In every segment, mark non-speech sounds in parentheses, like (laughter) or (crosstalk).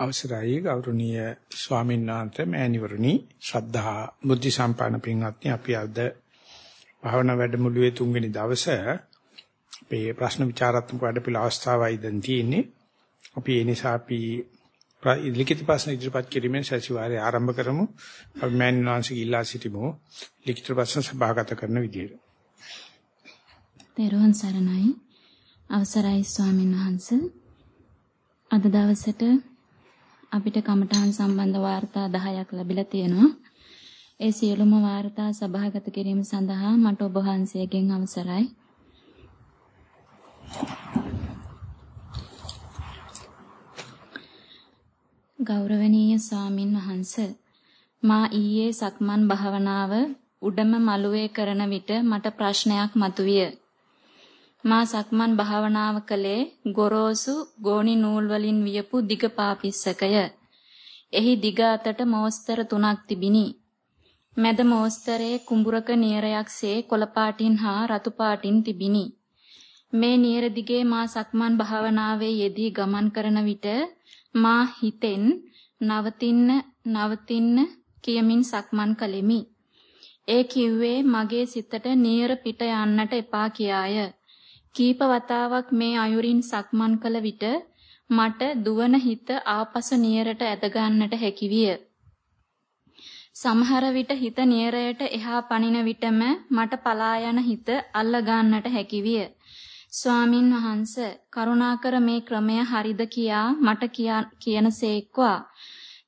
අවසරයි ගෞරවනීය ස්වාමීන් වහන්සේ මෑණිවරණි ශ්‍රද්ධා බුද්ධ සම්පන්න පින්වත්නි අපි අද භාවනා වැඩමුළුවේ තුන්වෙනි දවසේ අපේ ප්‍රශ්න විචාරාත්මක වැඩපිළිවෙල අවස්ථාවයි දැන් තියෙන්නේ. අපි ඒ නිසා අපි ලිඛිත ප්‍රශ්න ඉදිරිපත් කිරීමෙන් සතිವಾರය ආරම්භ කරමු. අපි මෑණින් වහන්සේගේ ඉල්ලා සිටිමු ලිඛිත ප්‍රශ්න සභාගත කරන විදියට. තෙරුවන් සරණයි. අවසරයි ස්වාමීන් වහන්සේ. අද දවසට අපිට කමඨාන් සම්බන්ධ වාර්තා 10ක් ලැබිලා තියෙනවා. ඒ සියලුම වාර්තා සභාගත කිරීම සඳහා මට ඔබ වහන්සේගෙන් අවසරයි. ගෞරවනීය ස්වාමින් වහන්ස මා ඊයේ සක්මන් භාවනාව උඩම මළුවේ කරන විට මට ප්‍රශ්නයක් මතුවිය. මා සක්මන් භාවනාව කළේ ගොරෝසු ගෝණි නූල් වලින් වියපු දිග පාපිස්සකය. එහි දිග අතට මෝස්තර තුනක් තිබිනි. මැද මෝස්තරයේ කුඹුරක නියරයක්සේ කොළ පාටින් හා රතු පාටින් තිබිනි. මේ නියර දිගේ මා සක්මන් භාවනාවේ යෙදී ගමන් කරන විට මා හිතෙන් නවතින්න නවතින්න කියමින් සක්මන් කළෙමි. ඒ කිව්වේ මගේ සිතට නියර පිට යන්නට එපා කියාය. කීප වතාවක් මේ අයුරින් සක්මන් කළ විට මට දුවන හිත ආපසු නියරට ඇද ගන්නට හැකිවිය. සමහර විට හිත නියරයට එහා පනින විටම මට පලා යන හිත අල්ල ගන්නට හැකිවිය. ස්වාමින් වහන්ස කරුණාකර මේ ක්‍රමය හරිද කියා මට කියනසේක්වා.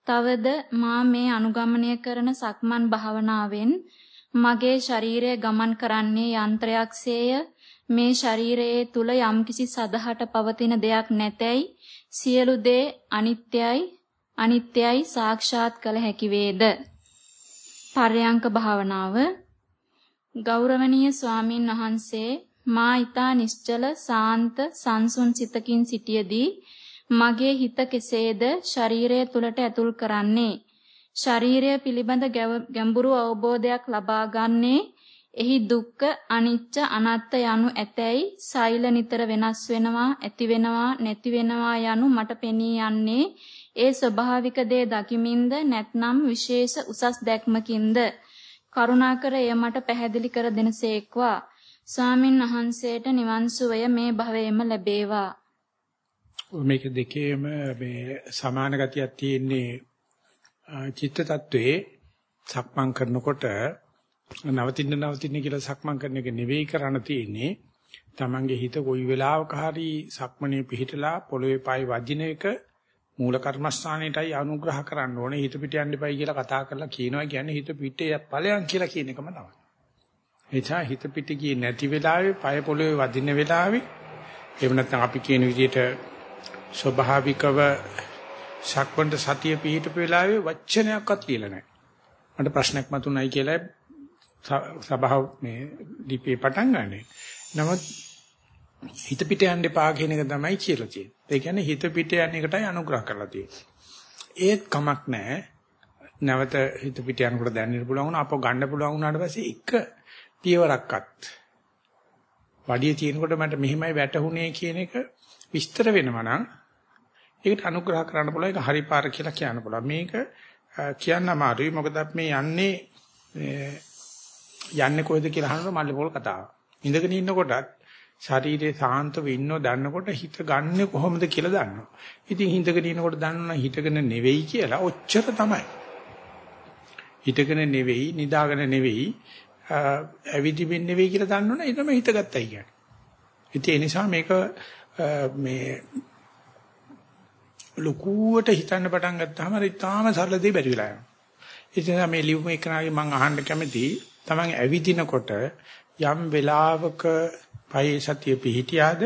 තවද මා මේ අනුගමනය කරන සක්මන් භාවනාවෙන් මගේ ශරීරය ගමන් කරන්නේ යන්ත්‍රයක්සේය මේ ශරීරයේ තුල යම්කිසි සදහට පවතින දෙයක් නැතැයි සියලු දේ අනිත්‍යයි අනිත්‍යයි සාක්ෂාත් කළ හැකි වේද? පර්යංක භාවනාව. ගෞරවනීය ස්වාමින් වහන්සේ මා ඊතා නිශ්චල සාන්ත සංසුන් සිතකින් සිටියේදී මගේ හිත කෙසේද ශරීරය තුලට ඇතුල් කරන්නේ? ශරීරය පිළිබඳ ගැඹුරු අවබෝධයක් ලබා ගන්නේ එහි දුක්ඛ අනිච්ච අනාත්ත යනු ඇතැයි සෛල නිතර වෙනස් වෙනවා ඇති වෙනවා නැති වෙනවා යනු මට පෙනී යන්නේ. ඒ ස්වභාවික දේ දකිමින්ද නැත්නම් විශේෂ උසස් දැක්මකින්ද? කරුණාකර එය මට පැහැදිලි කර දෙනසේක්වා. ස්වාමින් වහන්සේට නිවන් සුවය මේ භවයේම ලැබේවා. මේක දෙකේම මේ සමාන ගතියක් තියෙන්නේ චිත්ත tattවේ සක්මන් කරනකොට නවතින්න නවතින්න කියලා සක්මන් කරන එක නෙවෙයි කරන්න තියෙන්නේ. Tamange හිත කොයි වෙලාවක හරි සක්මනේ පිහිටලා පොළවේ පායි වදින එක මූල කර්මස්ථානෙටයි අනුග්‍රහ කරන්න ඕනේ. හිත පිට යන්න එපයි කියලා කතා කරලා කියනවා කියන්නේ හිත පිටේ ඵලයන් කියලා කියන එකම තමයි. එචා හිත පිට ගියේ නැති වෙලාවේ පය පොළවේ වදින වෙලාවේ එහෙම නැත්නම් අපි කියන විදිහට ස්වභාවිකව සක්මන්ට සතිය පිහිටපු වෙලාවේ වචනයක්වත් කියලා නැහැ. මට ප්‍රශ්නයක් මතුණයි කියලා සභාව මේ ලිපියේ පටන් ගන්නෙ. නමුත් හිත පිට යන්න එපා කියන එක තමයි කියලා තියෙන්නේ. ඒ කියන්නේ හිත පිට යන එකටයි අනුග්‍රහ කරලා තියෙන්නේ. ඒත් කමක් නැහැ. නැවත හිත පිට යනකොට දැනෙන්න පුළුවන් වුණා අපෝ ගන්න පුළුවන් වුණාට පස්සේ එක පියවරක්වත් වඩිය තියෙනකොට මට මෙහිමයි වැටහුනේ කියන එක විස්තර වෙනවා නම් ඒකට අනුග්‍රහ කරන්න පුළුවන් ඒක හරි පාර කියලා කියන්න පුළුවන්. මේක කියන්න අමාරුයි. මොකද මේ යන්නේ යන්නේ කොහෙද කියලා අහනකොට මල්ලේ පොල් කතාව. ඉඳගෙන ඉන්නකොටත් ශරීරයේ සාන්තව ඉන්නව දන්නකොට හිත ගන්නෙ කොහොමද කියලා දන්නවා. ඉතින් හිතගෙන ඉන්නකොට දන්නවනම් හිතගෙන නෙවෙයි කියලා ඔච්චර තමයි. හිතගෙන නෙවෙයි, නිදාගෙන නෙවෙයි, ඇවිදිමින් නෙවෙයි කියලා දන්නවනේ ඒ තමයි හිතගත්තයි කියන්නේ. ඉතින් ඒ නිසා මේක මේ ලකුවට හිතන්න පටන් ගත්තාම හරි තාම සරල දෙයක් බැරි වෙලා යනවා. ඒ නිසා මේ ලියුම එකනාගේ මම අහන්න කැමතියි තමන් ඇවිදිනකොට යම් වෙලාවක පයේ සතිය පිහිටියාද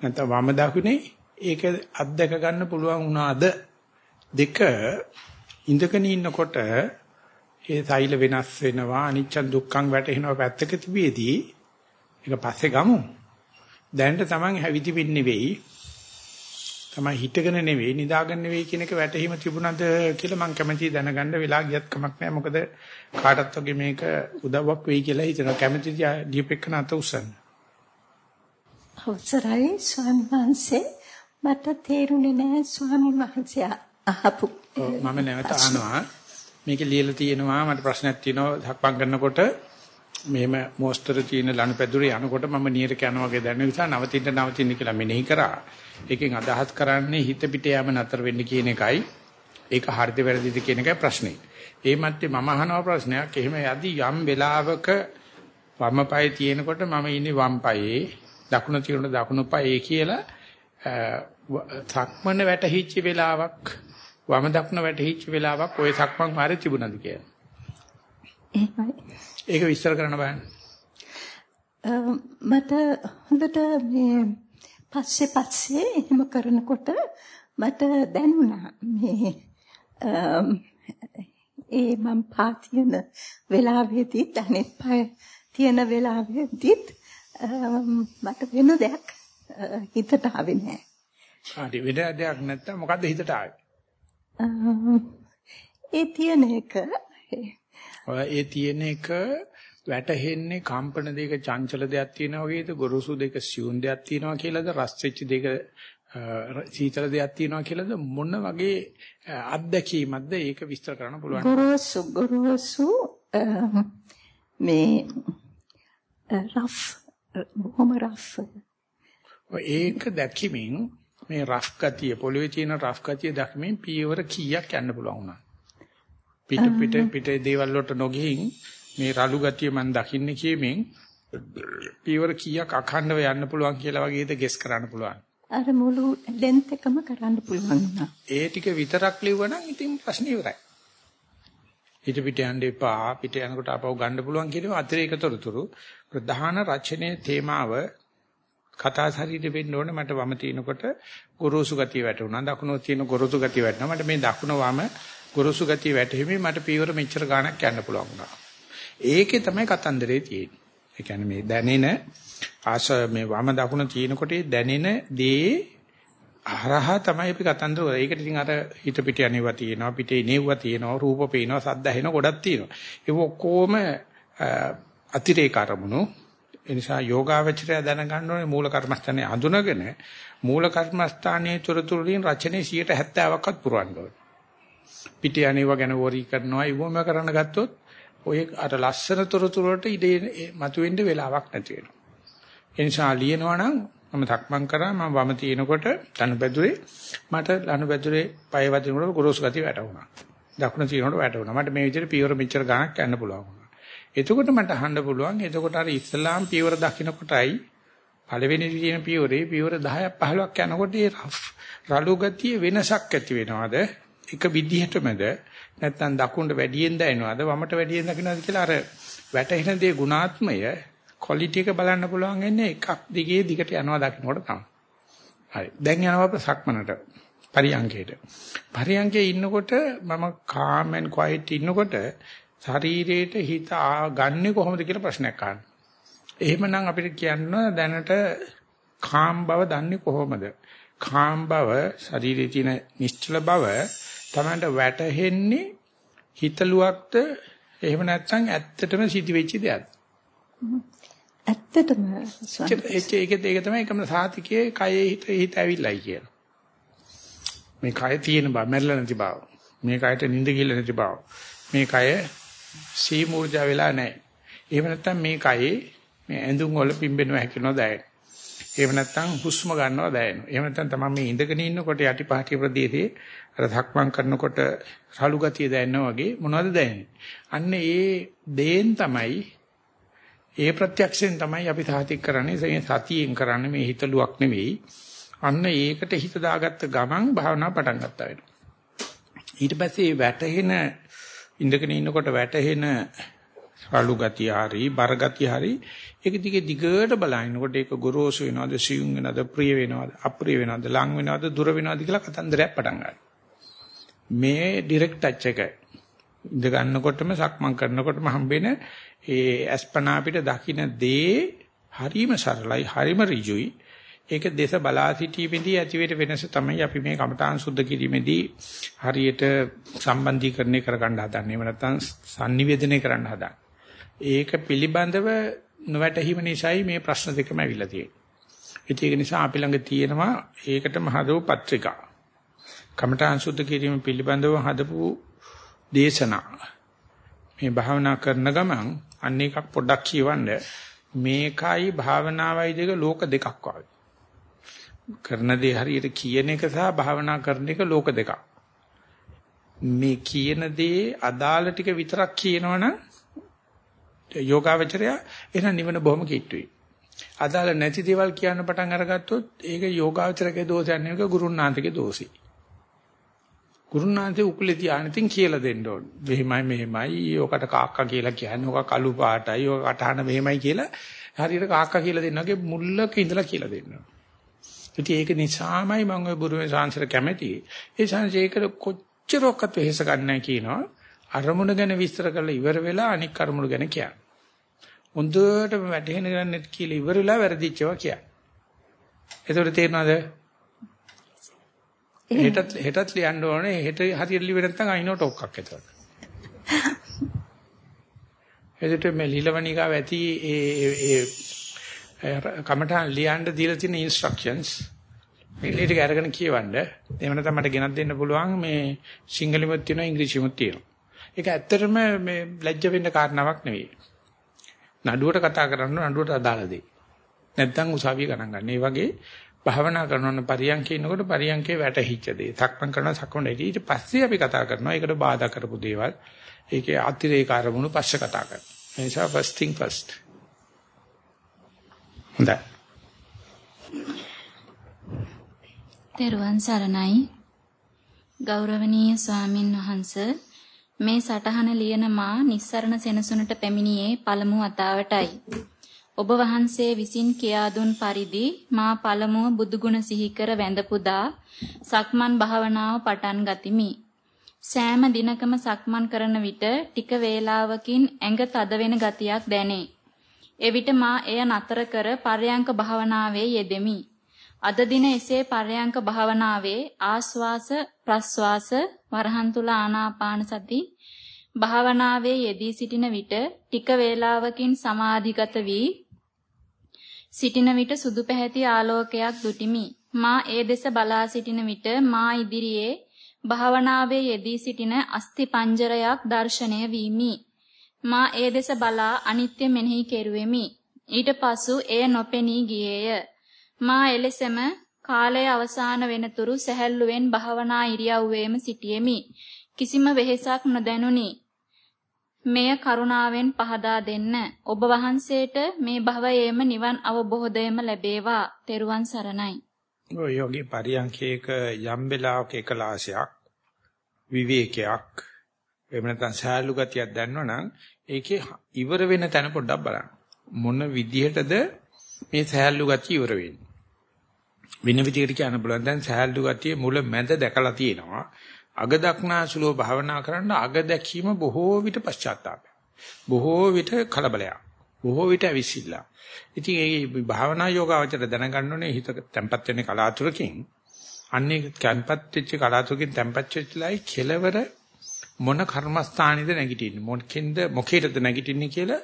නැත්නම් වම දකුණේ ඒක අත්දක ගන්න පුළුවන් වුණාද? දෙක ඉඳගෙන ඉන්නකොට ඒ සෛල වෙනස් වෙනවා අනිච්ච දුක්ඛං වැටෙනවා පැත්තක තිබියදී ඒක පස්සේ ගමු. දැනට තමන් හැවිදි වෙන්නේ තමයි හිතගෙන නෙවෙයි නිදාගෙන නෙවෙයි කියන එක වැටහිම තිබුණාද කියලා මම කැමැති දැනගන්න වෙලා ගියත් කමක් නැහැ. මොකද කාටත් වගේ මේක උදව්වක් වෙයි කියලා හිතනවා. කැමැති දීපෙකන අත උසන් අවසරයි ස්වාමීන් වහන්සේ. මට තේරුනේ නැහැ ස්වාමීන් වහන්සේ අහපු මම නැවත අහනවා. මේකේ ලියලා තියෙනවා. මට ප්‍රශ්නයක් තියෙනවා. සක්මන් කරනකොට මෙහෙම මොස්තර තියෙන ලණුපැදුරේ යනකොට මම නියරක යනවා වගේ දැනෙන නිසා නවතින්න නවතින්න කියලා මෙනෙහි කරා. ඒකෙන් අදහස් කරන්නේ හිත පිට යෑම නතර වෙන්න කියන එකයි. ඒක හරිද වැරදිද කියන එකයි ප්‍රශ්නේ. ඒ මැත්තේ මම අහනවා ප්‍රශ්නයක්. එහෙම යදි යම් වෙලාවක වම් පායේ තියෙනකොට මම ඉන්නේ වම් පායේ දකුණ තියෙන දකුණු පායේ කියලා සක්මන වැටහිච්ච වෙලාවක් වම දකුණ වැටහිච්ච වෙලාවක් ওই සක්මන් මාරේ තිබුණාද කියලා. එහෙමයි. ඒක විස්තර කරන්න බෑ. මට හොඳට මේ පස්සේ පස්සේ එහෙම කරනකොට මට දැනුණා මේ ඒ මම පාතියන වෙලාවෙදී අනෙත් පය තියෙන වෙලාවෙදිත් මට වෙන දෙයක් හිතට ආවේ නෑ. හරි වෙන දෙයක් නැත්තම් මොකද්ද හිතට ආවේ? ඒ තියෙන එක ඒ තියෙන එක වැටහෙන්නේ කම්පන දෙක චංචල දෙයක් තියෙනවා වගේද? ගොරෝසු දෙක සියුම් දෙයක් තියෙනවා කියලාද? රස් වෙච්ච දෙක සීතල දෙයක් තියෙනවා කියලාද? මොන වගේ අත්දැකීමක්ද ඒක විස්තර කරන්න පුළුවන්? ගොරෝසු ගොරෝසු මේ රෆ් බොහොම රෆ් ඒක දැකීමෙන් මේ රෆ් ගතිය පොළවේ තියෙන රෆ් ගතිය දැකීමෙන් පීවර කීයක් යන්න පුළුවන් වුණා පිට පිට පිට දේවල් වලට නොගිහින් මේ රළු ගතිය මම දකින්නේ කියමින් පීවර කීයක් අඛණ්ඩව යන්න පුළුවන් කියලා වගේද ගෙස් කරන්න පුළුවන්. අර මුළු ලෙන්ත් එකම කරන්න පුළුවන් වුණා. ඒ ටික විතරක් ලිව්වනම් ඉතින් ප්‍රශ්නේ ඉවරයි. හිත පිට යන්න එපා පිට යනකොට ආපහු ගන්න පුළුවන් කියනවා අතිරේක තොරතුරු ප්‍රධාන රචනයේ තේමාව කතා ශරීරෙ වෙන්න ඕනේ මට වම තිනකොට ගොරෝසු ගතිය වැටුණා දකුණු තියෙන ගොරෝසු ගතිය වැටුණා මට මේ දකුණ වම ගොරෝසු ගතිය වැටෙමින් මට පීවර මෙච්චර ගාණක් යන්න පුළුවන් වුණා. ඒකේ තමයි කතන්දරේ තියෙන්නේ. ඒ කියන්නේ මේ දැනෙන ආස මේ වම දකුණ තියෙනකොට දැනෙන දේ හරහා තමයි අපි කතන්දර කරන්නේ. ඒකට ඉතින් අර හිත පිට යනවා තියෙනවා, පිටේ නෙව්වා තියෙනවා, රූප පේනවා, සද්ද ඇහෙන ගොඩක් තියෙනවා. ඒක ඔක්කොම අතිරේක අරමුණු. ඒ නිසා යෝගාවචරය දැනගන්න ඕනේ මූල කර්මස්ථානේ අඳුනගෙන මූල කර්මස්ථානයේ තුරතුරුලින් රචනයේ 70%ක්වත් පුරවන්න ඕනේ. පිට යනවා ගැන වොරි කරනවා ඉවම කරන්න ගත්තොත් ඔය අර ලස්සන තොරතුරු වලට ඉඩේ මතුවෙන්න වෙලාවක් නැති වෙනවා. ඒ නිසා ලියනවා නම් මම තක්මන් කරා මම වම තිනකොට ලනුපැදුරේ මට ලනුපැදුරේ පය වදිනකොට ගොරෝසු ගතිය වැටුණා. දකුණ තිනකොට වැටුණා. මට මේ විදිහට පියවර මෙච්චර ගණක් යන්න පුළුවන් වුණා. එතකොට මට අහන්න පුළුවන් එතකොට අර ඉස්ලාම් පියවර දකින්නකොටයි පළවෙනි තියෙන පියවරේ පියවර 10ක් 15ක් යනකොට ඒ රළු ගතිය වෙනසක් ඇති වෙනවද? එක විදිහටමද නැත්නම් දකුණට වැඩියෙන් දැනෙනවද වමට වැඩියෙන් දකින්නවද කියලා අර වැටෙන දේ ගුණාත්මය ක්වොලිටි එක බලන්න පුළුවන් වෙන්නේ එකක් දිගේ දිගට යනවා දකින්නකොට තමයි. හරි. දැන් යනවා සක්මනට පරියංගේට. පරියංගේ ඉන්නකොට මම calm and quiet ඉන්නකොට ශරීරයට හිත ගන්නෙ කොහොමද කියලා ප්‍රශ්නයක් අහනවා. එහෙමනම් අපිට කියන්න දැනට calm බව දන්නේ කොහොමද? calm බව ශරීරයේ තියෙන නිශ්චල බව තමන්ට වැටහෙන්නේ හිතලුවක්ද එහෙම නැත්නම් ඇත්තටම සිදුවෙච්ච දෙයක්ද? ඇත්තටම ඒක ඒක තමයි එකම සාතිකයේ කයේ හිත හිත ඇවිල්ලයි කියන. මේ කය තියෙන බව මැරෙලා නැති බව. මේ කයට නිින්ද ගිහලා නැති බව. මේ කය සී මූර්ජා වෙලා නැහැ. එහෙම නැත්නම් මේ කයේ මේ ඇඳුම් වල පිම්බෙනවා හැකිනවා දැනෙන. එහෙම නැත්නම් හුස්ම ගන්නවා දැනෙනවා. එහෙම නැත්නම් තමයි මේ ඉඳගෙන ඉන්නකොට යටිපහටි ප්‍රදේශයේ අර ධක්මං කරනකොට රළු ගතිය දැනෙනවා වගේ මොනවද දැනෙන්නේ? අන්න ඒ දේෙන් තමයි ඒ ප්‍රත්‍යක්ෂයෙන් තමයි අපි සාතික් කරන්නේ සතියෙන් කරන්නේ මේ හිතලුවක් නෙවෙයි. අන්න ඒකට හිත දාගත්ත ගමන් භාවනා පටන් ගත්තා වෙනවා. ඊට පස්සේ වැටෙන ඉඳගෙන ඉන්නකොට වැටෙන රළු ගතිය හරි බර ගතිය හරි ඒක දිගේ දිගට බලනකොට ඒක ගොරෝසු වෙනවද සියුම් වෙනවද ප්‍රිය වෙනවද අප්‍රිය වෙනවද ලං වෙනවද දුර වෙනවද කියලා කතන්දරයක් පටන් ගන්නවා. මේ ඩිරෙක්ට් ටච් එක ඉඳ ගන්නකොටම සක්මන් කරනකොටම හම්බෙන ඒ අස්පනා අපිට දකින්න දේ හරිම සරලයි හරිම ඍජුයි ඒක දේශ බලා සිටීමේදී ඇතිවෙන වෙනස තමයි අපි මේ කමඨාන් සුද්ධ කිරීමේදී හරියට සම්බන්ධීකරණය කරගන්න හදන්නේ. එහෙම නැත්නම් sannivedanaya කරන්න හදන්නේ. ඒක පිළිබඳව නොවැටහීම නිසායි මේ ප්‍රශ්න දෙකම ඇවිල්ලා තියෙන්නේ. ඒක නිසා අපි ළඟ තියෙනවා ඒකටම හදව පත්‍රිකා. කමඨාන් සුද්ධ කිරීම පිළිබඳව හදපු දේශනා. මේ භාවනා කරන ගමන් අන්න එකක් පොඩ්ඩක් කියවන්න මේකයි භාවනාවයි දෙක ලෝක දෙකක් වගේ. කරන දේ හරියට කියන එක සහ භාවනා කරන එක ලෝක දෙකක්. මේ කියන දේ අදාළ ටික විතරක් කියනවනම් යෝගාවචරය එහෙනම් නිවන බොහොම කිට්ටුයි. අදාළ නැති දේවල් කියන්න පටන් අරගත්තොත් ඒක යෝගාවචරකේ දෝෂයක් නෙවෙයි ගුරුනාන්තකේ දෝෂි. ගුරුනාන්තේ උකුලේ තියාන ඉතින් කියලා දෙන්න ඕන. මෙහෙමයි මෙහෙමයි ඔකට කාක්කා කියලා කියන්නේ ඔක කළු පාටයි ඔක කටහන මෙහෙමයි කියලා හරියට කාක්කා කියලා දෙන්නගේ මුල්ලක ඉඳලා කියලා දෙන්නවා. ඉතින් ඒක නිසාමයි මම ওই බුරුමේ සාංශර කැමැති. ඒ සාංශේක කොච්චරක්වත් වෙහෙස ගන්නෑ කියනවා. අරමුණ ගැන විස්තර කරලා ඉවර වෙලා අනික් අරමුණු ගැන කියනවා. හොඳටම වැටහෙන ගන්න කියලා ඉවර වෙලා වැරදිච්චවා කියන්න. එතකොට තේරෙනවද? හෙටත් හෙටත් ලියන්න ඕනේ හෙට හරියට ලිවෙ නැත්නම් අයිනෝ ටොක්ක්ක් එතකොට. (laughs) එදිට මේ ලීලවණිකාව ඇති ඒ ඒ කමටහන් ලියන්න දීලා තියෙන ඉන්ස්ට්‍රක්ෂන්ස් මේ ටික අරගෙන කියවන්න. එහෙම නැත්නම් මට ගෙනත් දෙන්න පුළුවන් මේ සිංහලෙමුත් තියෙනවා ඉංග්‍රීසිෙමුත් තියෙනවා. ඒක ඇත්තටම මේ ලැජ්ජ වෙන්න කාරණාවක් නෙවෙයි. නඩුවට කතා කරන්න නඩුවට අදාළ දෙයි. නැත්නම් උසාවිය ගණන් ගන්න. ඒ වගේ භාවනා කරනවන පරියන්කේ ඉන්නකොට පරියන්කේ වැටහිච්ච දේ. සක්මන් කරනවා සක්මන් දෙයි. ඊට පස්සේ අපි කතා කරනවා. ඒකට බාධා කරපු දේවල්. ඒකේ අතිරේක අරමුණු පස්සේ කතා කරනවා. ඒ නිසා first thing first. හොඳයි. තෙරුවන් සරණයි. ගෞරවනීය ස්වාමින් වහන්සේ මේ සටහන ලියන මා නිස්සරණ සෙනසුනට පැමිණියේ පළමු වතාවටයි. ඔබ වහන්සේ විසින් කියා දුන් පරිදි මා පළමුව බුදුගුණ සිහි කර වැඳ පුදා සක්මන් භාවනාව පටන් ගතිමි. සෑම දිනකම සක්මන් කරන විට ටික වේලාවකින් ඇඟ තද වෙන ගතියක් දැනේ. එවිට මා එය නතර කර පර්යංක භාවනාවේ යෙදෙමි. අද දින එසේ පර්යංක භාවනාවේ ආස්වාස ප්‍රස්වාස වරහන් තුල ආනාපාන සති භාවනාවේ යෙදී සිටින විට ටික වේලාවකින් සමාධිගත වී සිටින විට සුදු පැහැති ආලෝකයක් දුටිමි. මා ඒ දෙස බලා සිටින විට මා ඉදිරියේ භාවනාවේ යෙදී සිටින අස්ති පංජරයක් දැర్శණය වීමි. මා ඒ දෙස බලා අනිත්‍ය මෙනෙහි කෙරුවෙමි. ඊට පසු එය නොපෙනී ගියේය. මා එලෙසම කාලය අවසාන වෙනතුරු සැහැල්ලුවෙන් භාවනා ඉරියව්වේම සිටියෙමි. කිසිම වෙහෙසක් නොදැනුනි. මෙය කරුණාවෙන් පහදා දෙන්න. ඔබ වහන්සේට මේ භවයේම නිවන් අවබෝධයම ලැබේවා. තෙරුවන් සරණයි. ඔය යෝගී පරියන්කේක යම් වෙලාවක එකලාසයක් විවේකයක් එහෙම නැත්නම් සෑලු ගතියක් දැනනවනම් ඒකේ ඉවර වෙන තැන පොඩ්ඩක් බලන්න. මොන විදිහටද මේ සෑලු ගතිය ඉවර වෙන්නේ? වෙන විදිහට කියන්න බලන්න දැන් සෑලු ගතිය මුල මැද දැකලා තියෙනවා. අග දක්නාසුලෝ භාවනා කරන්න අග දැකීම බොහෝ විට පශ්චාත්තාපය. බොහෝ විට කලබලයක්. බොහෝ විට අවිසිල්ලා. ඉතින් මේ භාවනා යෝගාවචර දැනගන්න ඕනේ හිත තැම්පත් වෙන්නේ කලාතුරකින්. අන්නේ තැම්පත් වෙච්ච කලාතුරකින් තැම්පත් වෙච්චලයි කෙලවර මොන කර්මස්ථානෙද නැගිටින්නේ මොකෙන්ද මොකේද නැගිටින්නේ කියලා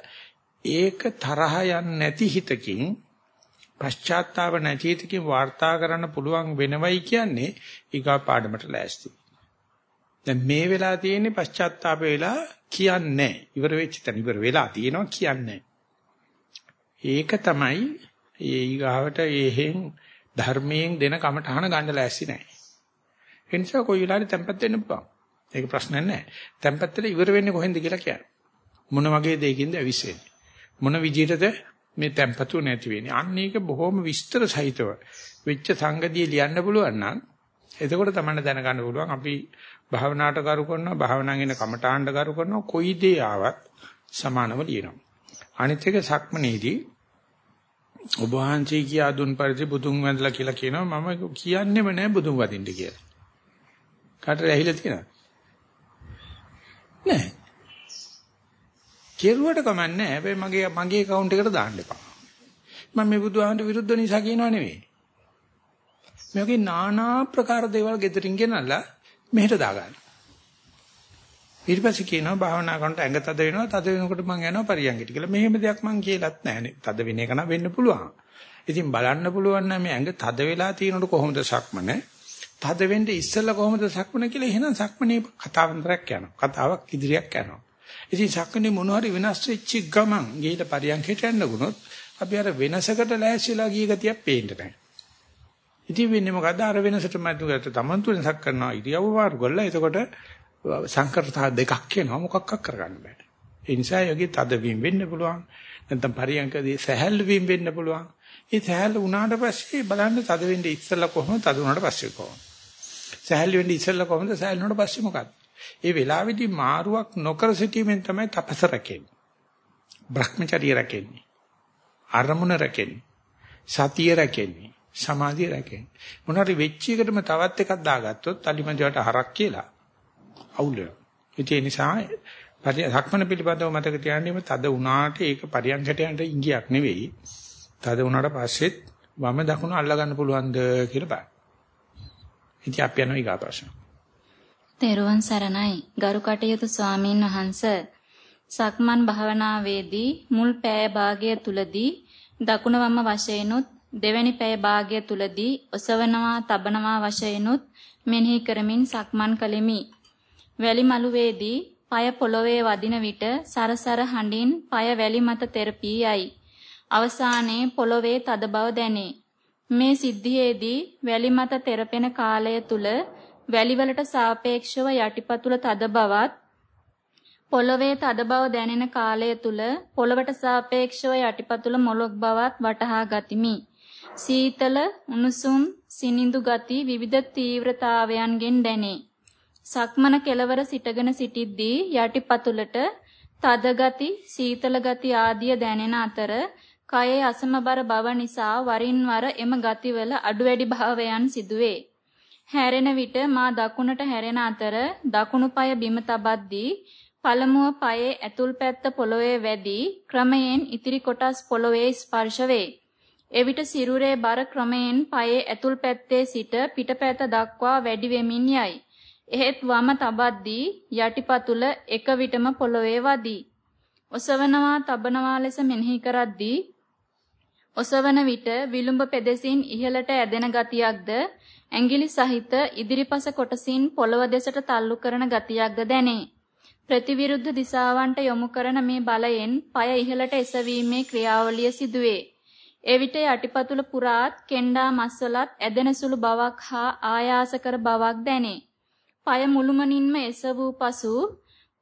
ඒක තරහ යන්නේ නැති හිතකින් පශ්චාත්තාව නැති හිතකින් වාර්තා කරන්න පුළුවන් වෙනවයි කියන්නේ ඊගා පාඩමට ලෑස්ති. දැන් මේ වෙලා තියෙන්නේ පශ්චාත්තාප වෙලා කියන්නේ ඉවර වෙච්ච තැන ඉවර වෙලා තියෙනවා කියන්නේ ඒක තමයි ඒ ඊගාවට එහෙන් ධර්මයෙන් දෙන කමටහන ගන්න ලෑස්ති නැහැ. ඒ නිසා කොයි වෙලාවෙ tempත් වෙන්න පුළුවන්. ඒක ප්‍රශ්නයක් නැහැ. tempත් වෙලා ඉවර වෙන්නේ කොහෙන්ද කියලා කියන්නේ. මොන වගේ දෙයකින්ද ඇවිස්සෙන්නේ. මොන විදිහටද මේ tempතු නැති වෙන්නේ. අන්න ඒක බොහොම විස්තර සහිතව වෙච්ච සංගතිය ලියන්න පුළුවන් නම් එතකොට තමයි දැනගන්න පුළුවන් අපි භාවනාවට කරු කරනවා භාවනාවෙන් කමඨාණ්ඩ කරු කරනවා කොයි දේ ආවත් සමානව ලියනවා. අනිත් එක සක්මනේදී ඔබ වහන්සේ කියා දුන් පරිදි බුදුන් වහන්සලා කියලා කියනවා මම කියන්නේම නැහැ බුදුන් වදින්න කියලා. කාටද ඇහිලා තියෙනවද? නැහැ කෙරුවට කමන්නේ හැබැයි මගේ මගේ account එකට දාන්න එපා මම මේ බුදුහාමට විරුද්ධ නිසා කියනවා නෙවෙයි මේකේ নানা ප්‍රකාර දේවල් gederin ගෙනල්ලා මෙහෙට දාගන්න. ඊට පස්සේ කියනවා භාවනා කරනකොට ඇඟ තද වෙනවා තද වෙනකොට මම යනවා පරියංගිට කියලා. මෙහෙම දෙයක් මම කියලත් නැහැනේ. තද වෙන එක නම් වෙන්න පුළුවන්. ඉතින් බලන්න පුළුවන් නම් මේ ඇඟ තද වෙලා තියෙනකොට කොහොමද සක්මන? තද වෙන්න ඉස්සෙල්ලා කොහොමද සක්මන කියලා එහෙනම් සක්මනේ කතාවන්තරයක් යනවා. කතාවක් ඉදිරියක් යනවා. ඉතින් සක්මනේ මොන හරි වෙනස් වෙච්ච ගමන් ගිහිල්ලා පරියන්කයට යන්න ගුණොත් අපි අර වෙනසකට ලෑස්තිලා ගිය ගතියක් පේන්න නැහැ. ඉතින් වෙන්නේ මොකද අර වෙනසට මතුගත තමන් තුන සක් කරනවා ඉරියව්ව වාරු කරලා එතකොට සංකරතා දෙකක් එනවා මොකක්වත් කරගන්න බෑ. ඒ නිසා යෝගී තද වීම වෙන්න පුළුවන්. නැත්නම් පරියන්කදී සහැල්ලු වීම වෙන්න පුළුවන්. ඒ සහැල්ලු වුණාට පස්සේ බලන්න තද වෙන්නේ ඉස්සෙල්ලා කොහොමද තද වුණාට පස්සේ කොහොමද? සහැල්ලු වෙන්නේ ඉස්සෙල්ලා කොහොමද සහැල්ලු වුණාට පස්සේ මොකක්ද? ඒ වෙලාවේදී මාරුවක් නොකර සිටීමෙන් තමයි තපස රැකෙන්නේ. Brahmacharya රැකෙන්නේ. අරමුණ රැකෙන්නේ. සතිය රැකෙන්නේ. සමාධිය රැකෙන්නේ. මොනවාරි වෙච්ච එකටම තවත් එකක් දාගත්තොත් අලිමන්ජවට හරක් කියලා අවුල් වෙනවා. ඒ නිසා සක්මන පිළිබඳව මතක තියාගන්න තද උනාට ඒක පරියන්කට යන්න ඉංගියක් නෙවෙයි. තද උනාට පස්සෙත් වම දකුණ අල්ලා ගන්න පුළුවන්ද කියලා බලන්න. ඉතින් අපි යනවා ඊගා ප්‍රශ්න. තෙරුවන් සරණයි ගරු කටයුතු ස්වාමීන් වහන්ස සක්මන් භාවනාවේදී මුල් පෑය භාගය තුලදී දකුණ වම වශයෙන්ුත් දෙවැනි පෑය භාගය තුලදී ඔසවනවා තබනවා වශයෙන්ුත් මෙනෙහි කරමින් සක්මන් කළෙමි. වැලි මළුවේදී পায় පොළවේ වදින විට සරසර හඬින් পায় වැලි මත තෙරපී යයි. අවසානයේ පොළවේ තද බව දැනේ. මේ සිද්ධියේදී වැලි මත තෙරපෙන කාලය තුල වැලිවලට සාපේක්ෂව යටිපතුල තද බවත් පොළවේ තද බව දැනෙන කාලය තුල පොළවට සාපේක්ෂව යටිපතුල මොළොක් බවත් වටහා ගතිමි. සීතල, උණුසුම්, සිනිඳු ගති විවිධ තීව්‍රතාවයන්ගෙන් දැනේ. සක්මන කෙලවර සිටගෙන සිටිද්දී යටිපතුලට තද ගති, සීතල ගති ආදිය දැනෙන අතර කයේ අසමබර බව නිසා වරින් වර එම ගතිවල අඩු වැඩි භාවයන් සිදුවේ. හැරෙන විට මා දකුණට හැරෙන අතර දකුණු පාය බිම තබද්දී පළමුව පායේ ඇතුල් පැත්ත පොළවේ වැඩි ක්‍රමයෙන් ඉතිරි කොටස් පොළවේ ස්පර්ශ වේ. එවිට සිරුරේ බර ක්‍රමයෙන් පායේ ඇතුල් පැත්තේ සිට පිටපැත දක්වා වැඩි වෙමින් යයි. එහෙත් වම තබද්දී යටිපතුල එක විටම පොළවේ වදී. ඔසවනවා තබනවා ලෙස මෙනෙහි කරද්දී ඔසවන විට විලුඹ පෙදෙසින් ඉහළට ඇදෙන ගතියක්ද ඇඟිලි සහිත ඉදිරිපස කොටසින් පොළව දෙසට තල්ලු කරන ගතියක්ද දැනේ. ප්‍රතිවිරුද්ධ දිශාවන්ට යොමු කරන මේ බලයෙන් পায় ඉහළට එසවීමේ ක්‍රියාවලිය සිදුවේ. එවිට යටිපතුල පුරාත් කෙන්ඩා මස්වලත් ඇදෙන සුළු බවක් හා ආයාසකර බවක් දැනේ. পায় මුළුමනින්ම එසවූ පසු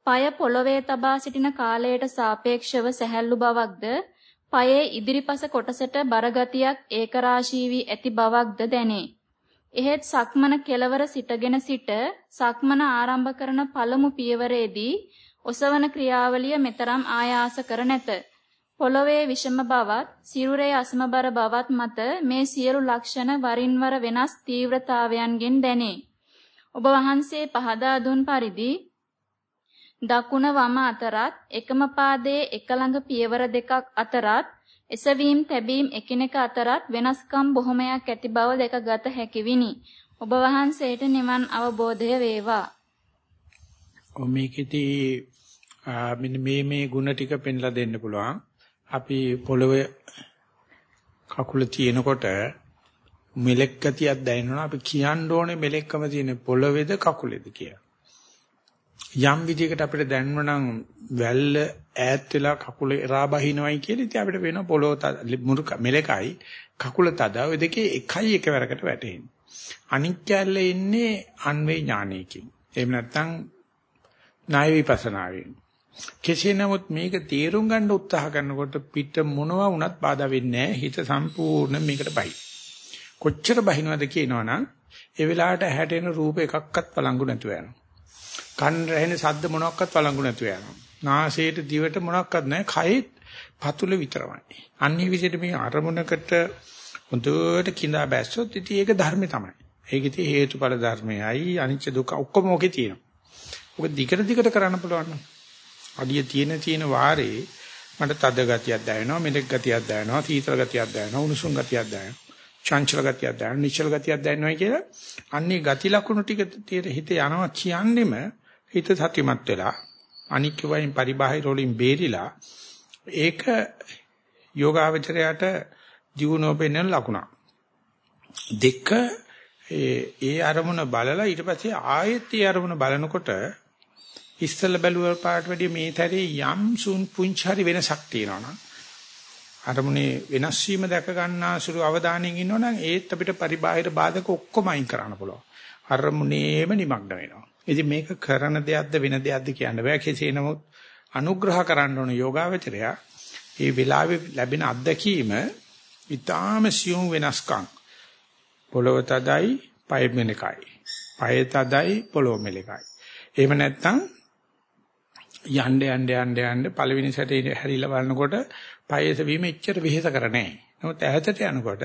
পায় පොළවේ තබා සිටින කාලයට සාපේක්ෂව සැහැල්ලු බවක්ද පයේ ඉදිරිපස කොටසට බරගතියක් ඒකරාශී වී ඇති බවක්ද දැනේ. එහෙත් සක්මන කෙලවර සිටගෙන සිට සක්මන ආරම්භ කරන පළමු පියවරේදී ඔසවන ක්‍රියාවලිය මෙතරම් ආයාස කර නැත. පොළවේ විෂම බවත් සිරුරේ අසමබර බවත් මත මේ සියලු ලක්ෂණ වරින් වර වෙනස් තීව්‍රතාවයන්ගෙන් දැනේ. ඔබ වහන්සේ පහදා දුන් පරිදි දකුණ වම අතරත් එකම පාදයේ එක ළඟ පියවර දෙකක් අතරත් එසවීම තැබීම එකිනෙක අතරත් වෙනස්කම් බොහොමයක් ඇති බව දැක ගත හැකි විනි. ඔබ වහන්සේට නිවන් අවබෝධය වේවා. මේකෙදී මෙන්න මේ මේ ಗುಣ ටික පෙන්ලා දෙන්න පුළුවන්. අපි පොළවේ කකුල තියෙනකොට මෙලෙක් ගතියක් දැනෙනවා. අපි කියන්න ඕනේ මෙලෙක්කම තියෙන පොළවේද කකුලේද කියලා. යම් විදිහකට අපිට දැනව නම් වැල්ල ඈත් වෙලා කකුල එරා බහිනවයි කියලා ඉතින් අපිට වෙන පොළොව මුරුක මෙලකයි කකුල තද ඔය දෙකේ එකයි එකවරකට වැටෙන්නේ. අනික් කැල්ලේ ඉන්නේ අන්වේ ඥානයකින්. එහෙම නැත්නම් ණය විපස්සනාවෙන්. කෙසේ නමුත් මේක තේරුම් ගන්න උත්සාහ කරනකොට පිට මොනවා වුණත් බාධා වෙන්නේ නැහැ. හිත සම්පූර්ණ මේකට බයි. කොච්චර බහිනවද කියනවනම් ඒ වෙලාවට හැටෙන රූප එකක්වත් බලංගු නැතුව යනවා. කන් රැහෙන ශබ්ද මොනක්වත් වළංගු නැතුව යනවා. නාසයට දිවට මොනක්වත් නැහැ. කයෙත් පතුල විතරමයි. අන්නේ විදිහට මේ අරමුණකට හොඳට කිඳා බැස්සොත් ඉතින් ඒක ධර්මේ තමයි. ඒක ඉතින් හේතුඵල ධර්මයයි අනිච්ච දුක ඔක්කොම ඔකේ තියෙනවා. ඔක දිගට දිගට කරන්න පුළුවන්. අඩිය තියෙන තියෙන වාරේ මට තද ගතියක් දැනෙනවා, මෙලෙක් ගතියක් දැනෙනවා, සීතල ගතියක් දැනෙනවා, උණුසුම් ගතියක් දැනෙනවා. චංචල ගතියක් දැනෙනවා, නිශ්චල ගතියක් දැනෙනවා කියලා අන්නේ ගති ලක්ෂණ ටික හිත යනවා කියන්නේම හිත සතිමත් වෙලා අනික් වයින් පරිබාහිර වලින් බේරිලා ඒක යෝගාවචරයට ජීවනෝ පෙන්වන ලකුණක්. දෙක ඒ ඒ අරමුණ බලලා ඊට පස්සේ ආයෙත් ඒ අරමුණ බලනකොට ඉස්සෙල්ලා බැලුව පාට වැඩිය මේ තරේ යම් සුන් පුංචාරි වෙනසක් තියෙනවා අරමුණේ වෙනස් වීම දැක ගන්නාසුළු අවධානයෙන් ඉන්නවනම් ඒත් අපිට පරිබාහිර බාධක ඔක්කොම අයින් කරන්න පුළුවන්. අරමුණේම නිමග්න වෙනවා. ඉතින් මේක කරන දෙයක්ද වෙන දෙයක්ද කියන්න බෑ. කෙසේ නමුත් අනුග්‍රහ කරන්න ඕන යෝගාවචරය ඒ වෙලාවේ ලැබෙන අත්දැකීම ඊටාම සියුම් වෙනස්කම්. පොළව තදයි, පය මෙලකයි. පය තදයි, පොළව මෙලකයි. එහෙම නැත්නම් යන්න යන්න යන්න යන්න පළවෙනි සැරේ හැරිලා බලනකොට පය එසවීම එච්චර වෙහෙස කර නැහැ. නමුත් ඈතට යනකොට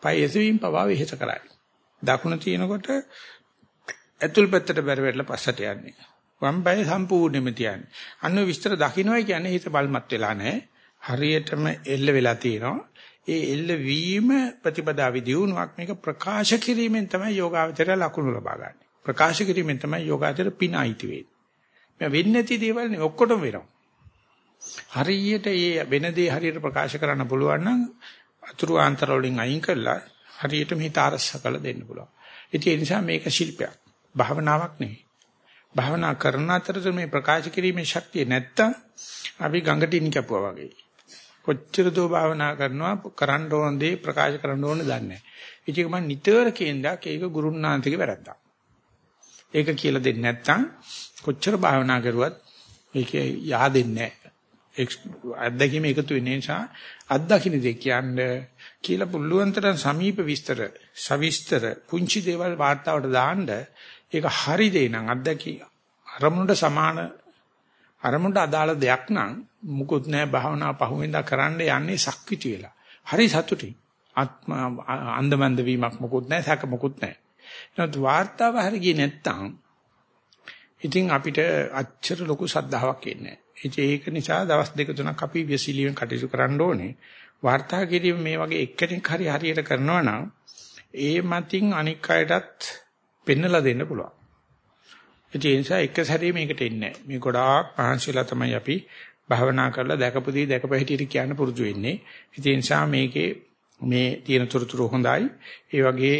පය එසවීම පවා වෙහෙස කරයි. දකුණ තියෙනකොට ඇතුල් පැත්තට බැර වෙట్లా පස්සට යන්නේ. වම් පය සම්පූර්ණයෙන්ම තියන්නේ. අන්න විස්තර දකින්නයි කියන්නේ හිත බල්මත් වෙලා නැහැ. හරියටම එල්ල වෙලා තියෙනවා. ඒ එල්ල වීම ප්‍රතිපදාවි දියුණුවක් මේක ප්‍රකාශ කිරීමෙන් තමයි යෝගාවචරය ලකුණු ලබා ගන්න. ප්‍රකාශ කිරීමෙන් තමයි යෝගාවචරය පිනයිති වෙන්නේ. මේ වෙන්නේ නැති දේවල් නේ ඔක්කොටම වෙනවා. හරියට මේ වෙන දේ හරියට ප්‍රකාශ කරන්න පුළුවන් නම් අතුරු ආන්තර වලින් අයින් කරලා හරියටම හිත අරස කළ දෙන්න පුළුවන්. ඒ නිසා මේක ශිල්පයක්. භාවනාවක් නෙවෙයි. භාවනා කරන අතරතුර මේ ප්‍රකාශ කිරීමේ ශක්තිය නැත්තම් අපි ගඟට ඉනි කැපුවා වගේ. කොච්චර දෝ භාවනා කරනවා කරන්න ඕන දේ ප්‍රකාශ කරන්න ඕන දන්නේ නැහැ. ඒක මම නිතර කියනදාක ඒක ගුරුනාන්තගේ වැරද්දක්. ඒක කියලා දෙන්නේ නැත්තම් කොච්චර භාවනා කරුවත් ඒකේ yaadෙන්නේ නැහැ. අත්දැකීම එකතු වෙන නිසා අත්දකින්න දෙ කියන්නේ කියලා පුළුවන් තරම් සමීප විස්තර, සවිස්තර, පුංචි දේවල් වාර්තාවට දාන්න ඒක හරි දේ නම් අත්දැකී අරමුණට සමාන අරමුණට අදාළ දෙයක් නම් මුකුත් නැහැ භාවනා පහුවෙන්දා කරන්න යන්නේ සක්විති වෙලා. හරි සතුටින්. ආත්ම අන්දමන්ද වීමක් මුකුත් නැහැ, සැක මුකුත් නැහැ. නමුත් වාර්තාව හරි ගියේ නැත්තම් ඉතින් අපිට අච්චර ලොකු සද්ධාාවක් එන්නේ නැහැ. ඒක නිසා දවස් දෙක තුනක් අපි විසිලියෙන් කටයුතු කරන්න ඕනේ. වාර්තා කිරීම මේ වගේ එක්කෙනෙක් හරි හරියට කරනවා නම් ඒ මතින් අනික් අයටත් පෙන්නලා දෙන්න පුළුවන්. ඒ නිසා එක සැරේ මේකට එන්නේ නැහැ. මේ ගොඩාක් පහන්සිලා තමයි අපි භවනා කරලා දැකපු දේ දැකපු හැටියට කියන්න පුරුදු වෙන්නේ. ඒ නිසා මේකේ මේ තියෙන තොරතුරු හොඳයි. ඒ වගේ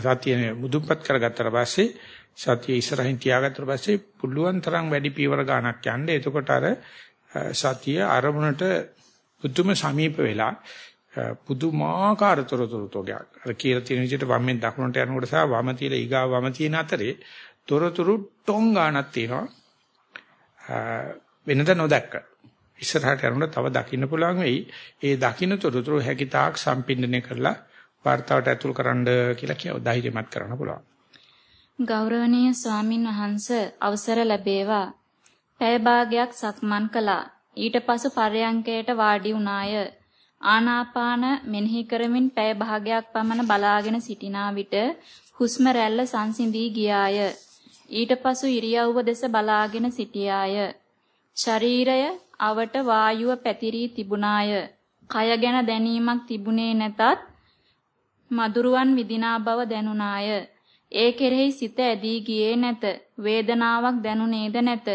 සතිය මුදුන්පත් කරගත්තට පස්සේ සතිය ඉස්සරහින් තියාගත්තට පස්සේ පුළුවන් තරම් වැඩි පීවර ගන්නක් යන්න. එතකොට අර සතිය අරමුණට පුදුම සමීප වෙලා පුදුමාකාර තොරතුරු තෝගයක්. අර කියලා තියෙන විදිහට වම්ෙන් දකුණට යනකොට සහ වම තියලා ඊගා වම තියෙන අතරේ තොරතුරු ටොං ගානක් තියෙනවා. වෙනද නොදැක්ක. ඉස්සරහට යනකොට තව දකින්න පුළුවන් වෙයි. ඒ දකින්න තොරතුරු හැකිතාක් සම්පින්දනය කරලා වார்த்தාවට ඇතුල් කරන්න කියලා කියව ධෛර්යමත් කරන්න පුළුවන්. ගෞරවනීය ස්වාමින් වහන්සේ අවසර ලැබේවා. පැය භාගයක් සක්මන් කළා. ඊට පසු පරයන්කයට වාඩි වුණාය. ආනාපාන මෙනෙහි කරමින් පැය භාගයක් පමණ බලාගෙන සිටිනා විට හුස්ම රැල්ල සංසිඳී ගියාය. ඊට පසු ඉරියව්ව දෙස බලාගෙන සිටියාය. ශරීරය අවට වායුව පැතිරී තිබුණාය. කය ගැන දැනීමක් තිබුණේ නැතත් මදුරුවන් විදිනා බව දැනුණාය. ඒ කෙරෙහි සිත ඇදී ගියේ නැත. වේදනාවක් දැනුනේද නැත.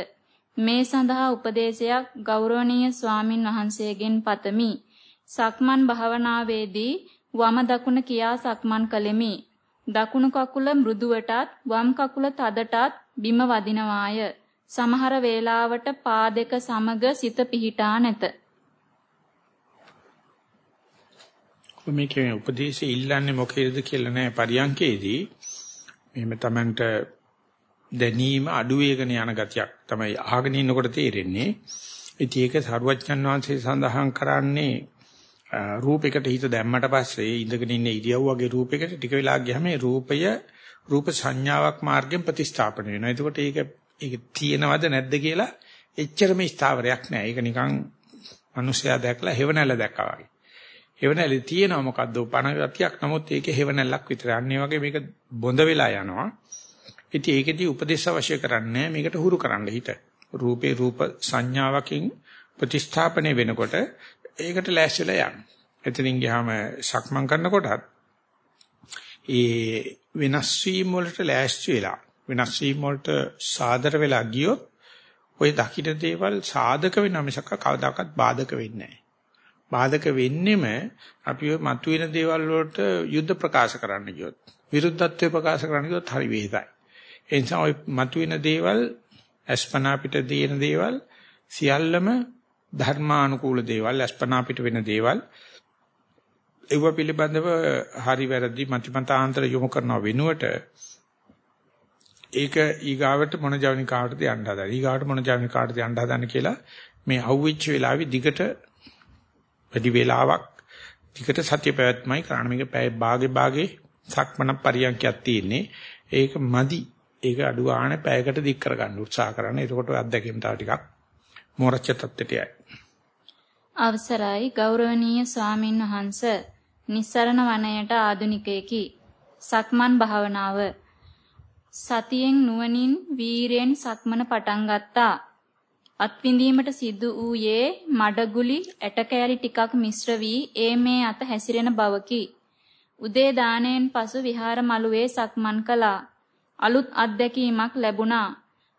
මේ සඳහා උපදේශයක් ගෞරවනීය ස්වාමින් වහන්සේගෙන් පතමි. සක්මන් භාවනාවේදී වම දකුණ කියා සක්මන් කළෙමි. දකුණු කකුල මෘදුවටත් වම් කකුල තදටත් බිම වදිනවාය. සමහර වේලාවට පා දෙක සමග සිත පිහිටා නැත. මේකේ උපදේශය ඉල්ලන්නේ මොකේද කියලා නෑ පරියන්කේදී මෙහෙම Tamanට දැනීම අඩු වේගන යන ගතියක් තමයි අහගෙන ඉන්නකොට තේරෙන්නේ. ඉතින් ඒක සරුවච්චන් වහන්සේ සඳහන් කරන්නේ රූපයකට හිත දැම්මට පස්සේ ඉඳගෙන ඉන්න ඉරියව් වගේ රූපයකට ටික වෙලා ගියාම මේ රූපය රූප සංඥාවක් මාර්ගයෙන් ප්‍රතිස්ථාපන වෙනවා. එතකොට ඒක ඒක තියෙනවද නැද්ද කියලා එච්චරම ස්ථාවරයක් නෑ. ඒක නිකන් මිනිස්සයා දැකලා හේවණල්ල දැක්කා වගේ. හේවණල්ලේ තියෙනව මොකද්ද? පණ ගතියක්. නමුත් ඒකේ හේවණල්ලක් විතරයි. අන්න ඒ වගේ මේක බොඳ වෙලා යනවා. ඉතින් ඒකෙදී උපදේශ අවශ්‍ය කරන්නේ මේකට හුරු කරන්න හිත. රූපේ රූප සංඥාවකින් ප්‍රතිස්ථාපනය වෙනකොට ඒකට ලෑස්තිලා යන්න. එතනින් ගියාම සක්මන් කරනකොටත් ඒ වෙනස් වීම වලට ලෑස්ති වෙලා වෙනස් වීම වලට සාදර වෙලා ගියොත් ওই දකින්න දේවල් සාධක වෙන මිසක කවදාකවත් බාධක වෙන්නේ නැහැ. බාධක වෙන්නෙම අපි ඔය මතුවෙන දේවල් වලට යුද්ධ ප්‍රකාශ කරන්න ගියොත් විරුද්ධත්වය ප්‍රකාශ කරන්න කිව්වොත් හරි වේදයි. ඒ නිසා ওই මතුවෙන දේවල් අස්පනා පිට දේන දේවල් සියල්ලම ධර්මානුකූල දේවල් අස්පනා පිට වෙන දේවල් ඒව පිළිබඳව හරි වැරදි මතිමතාන්තර යොමු කරන වෙනුවට ඒක ඊගාවට මොන ජවනිකාවටද යන්න හදා. ඊගාවට මොන ජවනිකාවටද යන්න හදන්න කියලා මේ අහුවෙච්ච වෙලාවේ දිගට වැඩි වේලාවක් දිගට සත්‍ය පැවැත්මයි කරන්න මේක පැය භාගේ භාගේ සක්මන පරියන්කයක් තියෙන්නේ. ඒක මදි. ඒක අඩු ගන්න පැයකට දික් කරගන්න උත්සාහ කරන්න. එතකොට අත්දැකීම් තව ටිකක් මෝරච්ච තත්ත්වයට යයි. අවසරයි ගෞරවනීය ස්වාමින් වහන්ස නිස්සරණ වනයේට ආදුනිකයෙකි. සක්මන් භාවනාව සතියෙන් නුවණින් වීරයෙන් සක්මන පටන් ගත්තා. අත්විඳීමට සිදු වූයේ මඩගුලි ඇටකෑලි ටිකක් මිශ්‍ර වී ඒ මේ අත හැසිරෙන බවකි. උදේ දාණයෙන් පසු විහාර මළුවේ සක්මන් කළා. අලුත් අත්දැකීමක් ලැබුණා.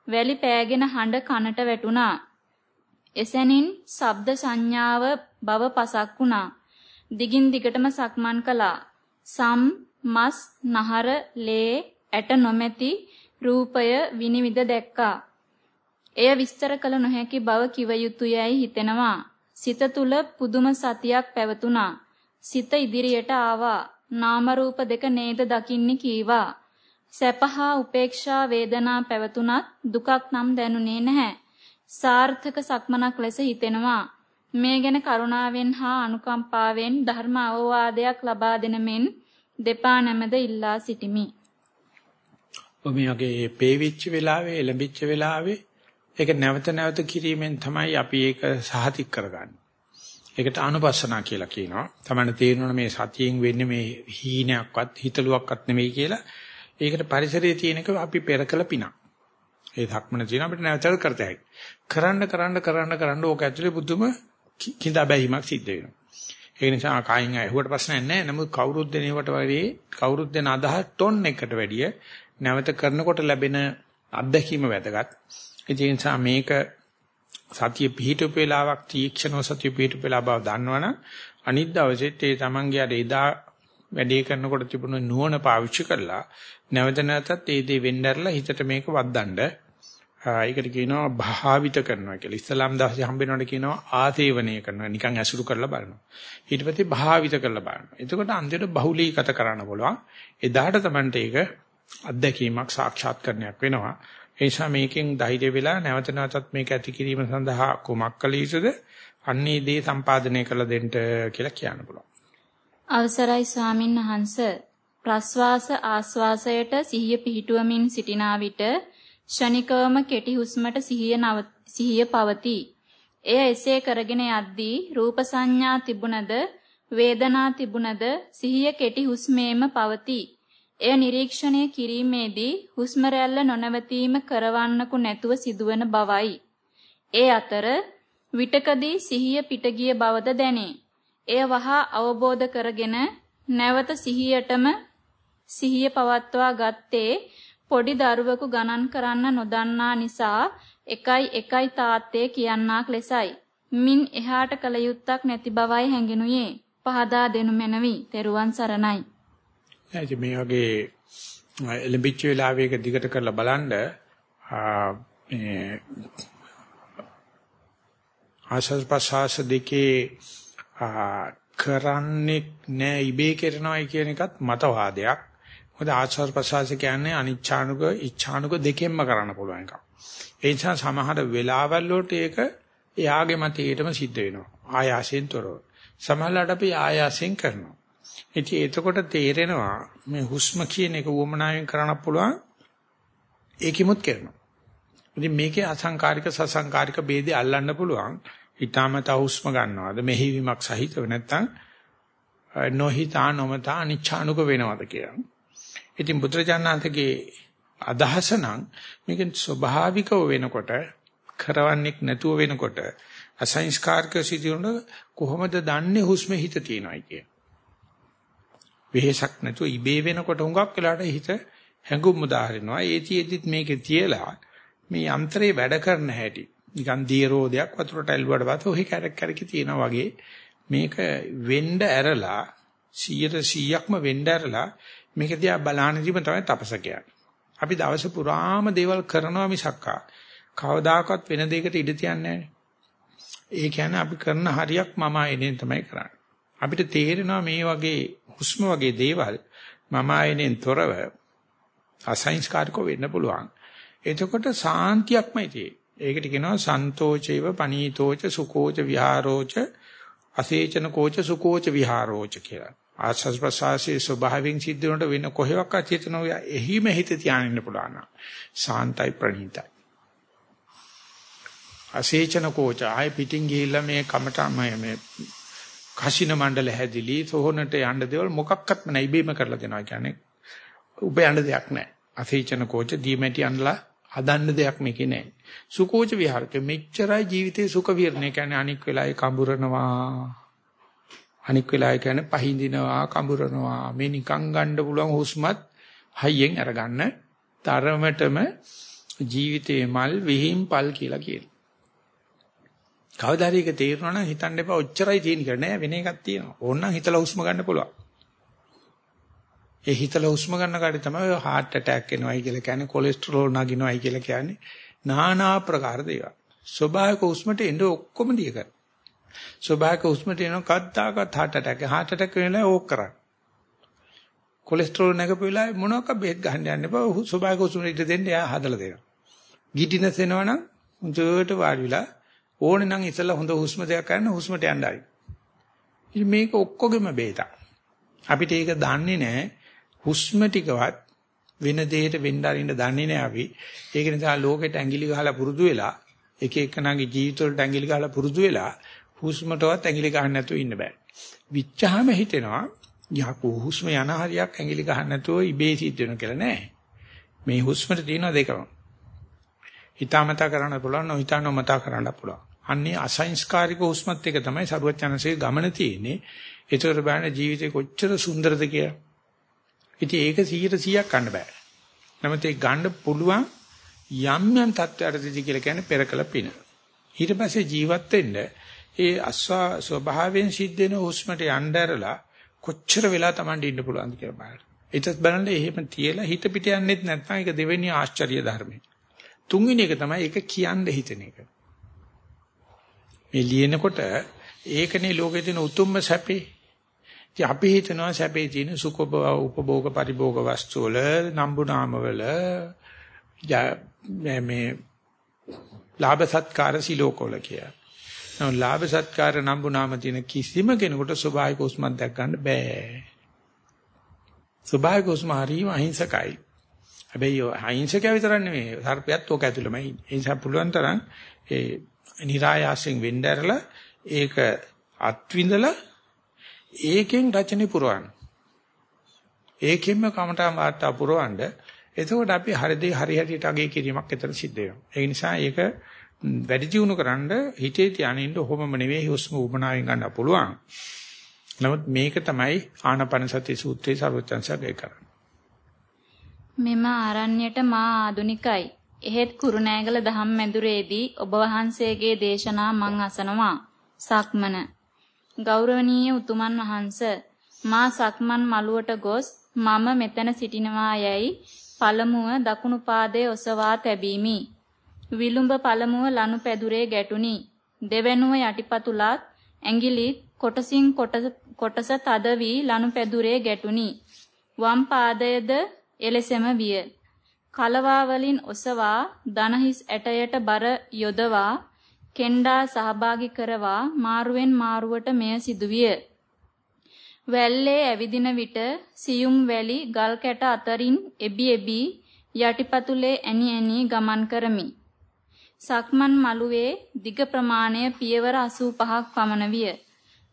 වැලි පෑගෙන හඬ කනට වැටුණා. එසැනින් ශබ්ද සංඥාව බව පසක් වුණා. දිගින් දිගටම සක්මන් කළා. සම්, මස්, නහර, ලේ, ඇට නොමැති රූපය විනිවිද දැක්කා. එය විස්තර කළ නොහැකි බව කිව යුතුයයි හිතෙනවා. සිත තුල පුදුම සතියක් පැවතුණා. සිත ඉදිරියට ආවා. නාම රූප දෙක නේද දකින්නේ කීවා. සැපහා උපේක්ෂා වේදනා පැවතුනත් දුකක් නම් දැනුනේ නැහැ. සාර්ථක සක්මනක් ලෙස හිතෙනවා. මේ ගැන කරුණාවෙන් හා අනුකම්පාවෙන් ධර්ම අවවාදයක් ලබා දෙන මෙන් දෙපා නැමද ඉල්ලා සිටිමි. ඔබ මේගේ පේවිච්ච වෙලාවේ එළඹිච්ච වෙලාවේ ඒක නැවත නැවත කිරීමෙන් තමයි අපි ඒක සහතික කරගන්නේ. ඒකට අනුපස්සනා කියලා කියනවා. තමයි තේරෙනවා මේ සතියෙන් වෙන්නේ මේ හීනයක්වත් හිතලුවක්වත් නෙමෙයි කියලා. ඒකට පරිසරයේ තියෙනක අපි පෙර කළ පිනක්. ඒ ධක්මන තියෙන අපිට නැවතල් කරත හැකියි. කරන්න කරන්න කරන්න කරන්න ඕක ඇතුලේ බුදුම කිඳා බැහිමක් සිද්ධ වෙනවා. ඒ නිසා කායින් ඇහුවට ප්‍රශ්නයක් නැහැ. නමුත් කවුරුත් දෙනවට වගේ කවුරුත් දෙන අදහස් ටොන් එකට වැඩිය නැවත කරනකොට ලැබෙන අත්දැකීම වැදගත්. ඒ නිසා මේක සතිය පිහිටුපු වෙලාවක් තීක්ෂණව සතිය පිහිටුපු වෙලා බව දන්නවනම් අනිත් දවසෙත් ඒ තමන්ගේ අර එදා වැඩේ කරනකොට තිබුණු නුවණ පාවිච්චි කරලා නැවත නැවතත් ඒ දේ වෙnderලා හිතට මේක වද්දන්න ඒකට කියනවා භාවිත කරනවා කියලා. ඉස්ලාම් දාසේ හම්බෙනවට කියනවා ආතේවණය කරනවා. නිකන් ඇසුරු කරලා බලනවා. ඊට පස්සේ භාවිත කරලා බලනවා. එතකොට අන්තිමට බහුලීගත කරන්න පුළුවන්. එදාට තමයි ඒක අත්දැකීමක් සාක්ෂාත්කරණයක් වෙනවා. ඒ නිසා මේකෙන් ධෛර්ය වෙලා නැවත නැවතත් මේක ඇති කිරීම සඳහා කුමක් කළ යුතුද? අන්නේ දේ සම්පාදනය කළ දෙන්න කියලා කියන්න පුළුවන්. අවසරයි ස්වාමින් වහන්ස ප්‍රස්වාස ආස්වාසයට සිහිය පිහිටුවමින් සිටිනා විට ෂණිකවම කෙටි හුස්මට සිහිය සිහිය පවතී. එය එසේ කරගෙන යද්දී රූප සංඥා තිබුණද වේදනා තිබුණද සිහිය කෙටි හුස්මේම පවතී. එය නිරීක්ෂණය කිරීමේදී හුස්ම රැල්ල නොනවතීම කරවන්නකු නැතුව සිදුවන බවයි. ඒ අතර විටකදී සිහිය පිට ගිය බවද දැනේ. එය වහා අවබෝධ කරගෙන නැවත සිහියටම සිහිය පවත්වා ගත්තේ පොඩි දරුවෙකු ගණන් කරන්න නොදන්නා නිසා එකයි එකයි තාත්තේ කියන්නාක් ලෙසයි. මින් එහාට කල යුත්තක් නැති බවයි හැඟෙනුයේ. පහදා දෙනු මැනවි. තෙරුවන් සරණයි. එයි මේ වගේ එලෙබිච්ච වෙලාවේක දිගට කරලා බලන්න මේ ආශස් ප්‍රසාස දෙකේ කරන්නේ නෑ ඉබේ කරනවායි කියන එකත් මතවාදයක්. මොකද ආශස් ප්‍රසාස කියන්නේ අනිච්ඡානුක ඉච්ඡානුක දෙකෙන්ම කරන්න පුළුවන් එකක්. ඒ නිසා සමහර වෙලාවල් වලට ඒක එයාගේ මතයටම සිද්ධ වෙනවා. ආයාසයෙන් තොරව. සමහරවිට අපි ආයාසයෙන් කරනවා. ඉතින් එතකොට තේරෙනවා මේ හුස්ම කියන එක වොමනාවෙන් කරන්න පුළුවන් ඒකෙමුත් කරනවා. ඉතින් මේකේ අසංකාරික සසංකාරික ભેදේ අල්ලන්න පුළුවන්. ඊටමත හුස්ම ගන්නවද මෙහිවීමක් සහිතව නැත්නම් නොහිතා නොමතා අනිච්ඡානුක වෙනවද කියලා. ඉතින් බුදුරජාණන්තගේ අදහස නම් මේක ස්වභාවිකව වෙනකොට කරවන්නේක් නැතුව වෙනකොට අසංස්කාරක සිදුවන කොහොමද දන්නේ හුස්ම හිත තියනයි කිය. වෙහසක් නැතුව ඉබේ වෙනකොට හුඟක් වෙලාට හිත හැඟුම් උදාහරිනවා. ඒතිෙදිත් මේකේ තියලා මේ යන්ත්‍රේ වැඩ කරන හැටි නිකන් දියරෝදයක් වතුරට ඇල්ලුවාට පස්සේ ඔහි කැරක් කැරකි තියෙනවා වගේ මේක වෙන්න ඇරලා 100%ක්ම වෙන්න ඇරලා මේක දිහා බලානදීම තමයි තපස අපි දවස පුරාම දේවල් කරනවා මිසක්කා කවදාකවත් වෙන දෙයකට ඉඩ තියන්නේ ඒ කියන්නේ අපි කරන හරියක් මම ආයෙනෙන් තමයි කරන්නේ. අපිට තේරෙනවා මේ වගේ හුස්ම වගේ දේවල් මම ආයෙනෙන් තොරව අසංස්කාරකව වෙන්න පුළුවන්. එතකොට සාන්තියක්මයි තියෙන්නේ. ඒකට කියනවා සන්තෝචේව පනීතෝච සුකෝච විහාරෝච අසේචන කෝච සුකෝච විහාරෝච කියලා. ආස්වාස් ප්‍රසවාසයේ ස්වභාවයෙන් සිද්ධ වෙනට වෙන කොහෙවත් අචේතන ඔය එහිම හිත තියාගෙන පුළුවන්. සාන්තයි ප්‍රණීතයි. අසේචන කෝච ආය පිටින් ගිහිල්ලා මේ කමට මේ කසින මණ්ඩල හැදිලි සෝහනට යන්න දේවල් මොකක්වත්ම නැහැ ඉබේම කරලා දෙනවා කියන්නේ උඹ යන්න දෙයක් නැහැ. අසේචන කෝච දීමැටි අන්ලා හදන්න දෙයක් මේකේ නැහැ. සුකෝච විහාරක මෙච්චරයි ජීවිතේ සුඛ විහරණය කියන්නේ අනික් වෙලාවේ කඹරනවා. අනික් වෙලාවේ කියන්නේ පහින්දිනවා කඹරනවා. මේ නිකන් ගන්න පුළුවන් හුස්මත් හයියෙන් අරගන්න. තරමටම ජීවිතේ මල් විහිම් පල් කියලා කියනවා. කවදාද ඒක තේරුණා නම් හිතන්න එපා ඔච්චරයි තියෙන කියලා නෑ වෙන එකක් තියෙනවා. ඕනනම් හිතලා හුස්ම ගන්න පුළුවන්. ඒ හිතලා හුස්ම ගන්න කාටි තමයි ඔය heart attack එනවයි කියලා කියන්නේ කොලෙස්ටරෝල් නගිනවයි කියලා කියන්නේ নানা ප්‍රකාර දේවල්. ස්වභාවික හුස්මට එන්න ඔක්කොම දිය කර. ස්වභාවික හුස්මට එන කද්දාකත් heart attack heart attack වෙනවා ඕක කරන්නේ. කොලෙස්ටරෝල් නැගපු වෙලාවේ මොනවාක බෙහෙත් ගහන්න යන්න එපා. ස්වභාවික හුස්මට ඉඳ දෙන්න එයා හදලා දෙනවා. ගිඩිනස් එනවනම් හොඳට වාඩි වෙලා ඕනේ නම් ඉතලා හොඳ හුස්ම දෙයක් ගන්න හුස්මට යන්න ආයි. ඉතින් මේක ඔක්කොගෙම බේතක්. අපිට ඒක දන්නේ නැහැ. හුස්ම ටිකවත් වෙන දෙයකට වෙන්න අරින්න දන්නේ නැහැ අපි. ඒක නිසා ලෝකෙට ඇඟිලි ගහලා පුරුදු වෙලා එක එකනාගේ ජීවිතවලට ඇඟිලි ගහලා පුරුදු වෙලා හුස්මටවත් ඇඟිලි ගහන්න නැතුව ඉන්න බෑ. විච්චාම හිතෙනවා යකෝ හුස්ම යන හරියක් ඇඟිලි ගහන්න නැතුව ඉබේ සිද්ධ වෙන කියලා නෑ. මේ හුස්මට තියෙන දෙකම. හිතාමතා කරන්න පුළුවන් නොහිතානොමතා කරන්න පුළුවන්. අන්නේ අසංස්කාරික හුස්මත් එක තමයි සරුවචනසේ ගමන තියෙන්නේ. ඒතර බෑන ජීවිතේ කොච්චර සුන්දරද කියලා. ඉතින් ඒක 100%ක් ගන්න බෑ. නමුත් ඒ ගන්න පුළුවන් යම් යම් තත්ත්වයකදී කියලා කියන්නේ පෙරකල පින. ඊට පස්සේ ජීවත් වෙන්න ඒ අස්වා ස්වභාවයෙන් සිද්ධ වෙන හුස්මට යන්න ඇරලා කොච්චර වෙලා Tamanට ඉන්න පුළුවන්ද කියලා බලන්න. ඒකත් බලන්න එහෙම තියලා හිත පිට යන්නෙත් නැත්නම් ඒක දෙවෙනි ආශ්චර්ය ධර්මය. තුන්වෙනි එක තමයි ඒක කියන්න හිතන එක. මේ ලියනකොට ඒකනේ ලෝකේ තියෙන උතුම්ම සැපේ. ඉතින් අපි හිතනවා සැපේ තියෙන සුඛ උපභෝග පරිභෝග වස්තු වල නම්බු නාම වල මේ ලාභ සත්කාර සිලෝකවල කියලා. නෝ ලාභ සත්කාර නම්බු නාම තියෙන කිසිම කෙනෙකුට ස්වභාවික උස්මක් දැක් ගන්න බෑ. ස්වභාවික උස්ම හරිම අහිංසකයි. හැබැයි අහිංසකයා විතරක් නෙමෙයි සර්පයත් ඕක ඇතුළමයි ඉන්නේ. ඒ නිසා පුළුවන් තරම් ඒ નિરાයාසයෙන් වෙන්න ඇරලා ඒක අත්විඳලා ඒකෙන් රචනෙ පුරවන්න. ඒකෙන්ම කමඨා වාර්තා පුරවන්න. එතකොට අපි හරි දේ හරි හැටියට අගේ කිරීමක් එතන සිද්ධ වෙනවා. ඒ නිසා ඒක වැඩි දියුණු කරන්න හිතේ තියානින්න ඔහොමම නෙවෙයි හුස්ම උමනාවෙන් ගන්න පුළුවන්. නමුත් මේක තමයි ආනාපාන සති සූත්‍රයේ සර්වචන්සගය කරන්නේ. මෙම ආරණ්‍යයට මා ආදුනිකයි. එහෙත් කුරුණෑගල දහම් මැදුරේදී ඔබ වහන්සේගේ දේශනා මං අසනවා. සක්මන. ගෞරවනීය උතුමන් වහන්ස මා සක්මන් මළුවට ගොස් මම මෙතන සිටිනවා යයි පළමුව දකුණු පාදයේ ඔසවා තැබීමි. විලුඹ පළමුව ලනු පැදුරේ ගැටුනි. දෙවැනුව යටිපතුලත් ඇඟිලි කොටසින් කොටස තද වී ලනු පැදුරේ ගැටුනි. වම් පාදයේද එලෙසම විය. කලවා වලින් ඔසවා දනහිස් ඇටයට බර යොදවා කෙන්ඩා සහභාගී කරවා මාරුවෙන් මාරුවට මෙය සිදුවිය. වැල්ලේ ඇවිදින විට සියුම් වැලි ගල් කැට අතරින් එබි එබි යටිපතුලේ ඇනි ඇනි ගමන් කරමි. සක්මන් මළුවේ දිග ප්‍රමාණය පියවර 85ක් පමණ විය.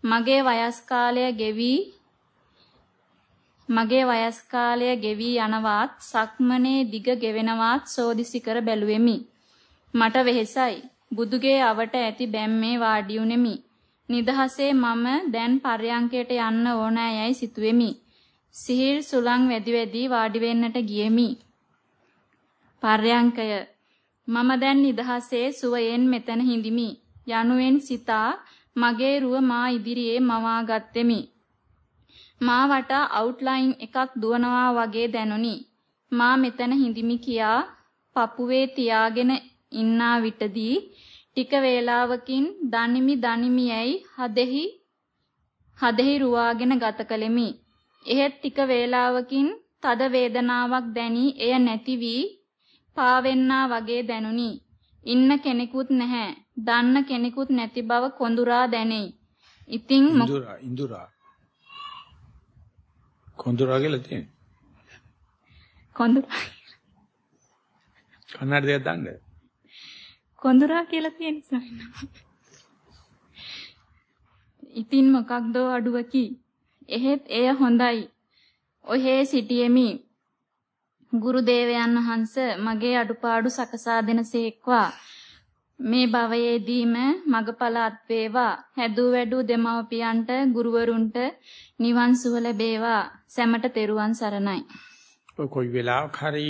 මගේ වයස් කාලය ගෙවි මගේ වයස් කාලය ගෙවි යනවත් සක්මනේ දිග ගෙවෙනවත් සෝදිසි කර බැලුවෙමි. මට වෙහෙසයි. බුදුගේ අවට ඇති බැම්මේ වාඩි උනේමි. නිදහසේ මම දැන් පර්යංකයට යන්න ඕනෑයයි සිතුවෙමි. සිහිල් සුලං වැඩි වැඩි වාඩි වෙන්නට ගියෙමි. පර්යංකය මම දැන් නිදහසේ සුවයෙන් මෙතන හිඳිමි. යනුවෙන් සිතා මගේ රුව මා ඉදිරියේ මවා ගත්ෙමි. මා වටා අවුට්ලයින් එකක් දුවනවා වගේ දැනුනි. මා මෙතන හිඳිමි කියා පපුවේ තියාගෙන ඉන්නා විටදී ටික වේලාවකින් දනිමි දනිමි යයි හදෙහි හදෙහි රුවාගෙන ගත කලෙමි. එහෙත් ටික වේලාවකින් තද වේදනාවක් දැනි එය නැති වී පාවෙන්නා වගේ දැනුනි. ඉන්න කෙනෙකුත් නැහැ. දන්න කෙනෙකුත් නැති බව කොඳුරා දැනේ. ඉතින් ඉඳුරා ඉඳුරා කොඳුරා කියලා තියෙනවා. කොඳුරා කන්නඩ දෙයක් දාන්න. කොඳුරා කියලා තියෙන සමිනා. ඉතින් මොකක්දෝ අඩුවකි. එහෙත් එය හොඳයි. ඔහේ සිටියෙමි. ගුරු දේවයන් වහන්ස මගේ අඩුපාඩු සකසා දෙනසේක්වා. මේ භවයේදීම මගපල අත්වේවා. හැදූ වැඩූ දෙමව්පියන්ට ගුරුවරුන්ට නිවන් සුව ලැබේවා. සැමට තෙරුවන් සරණයි. කොයි වෙලාවක හරි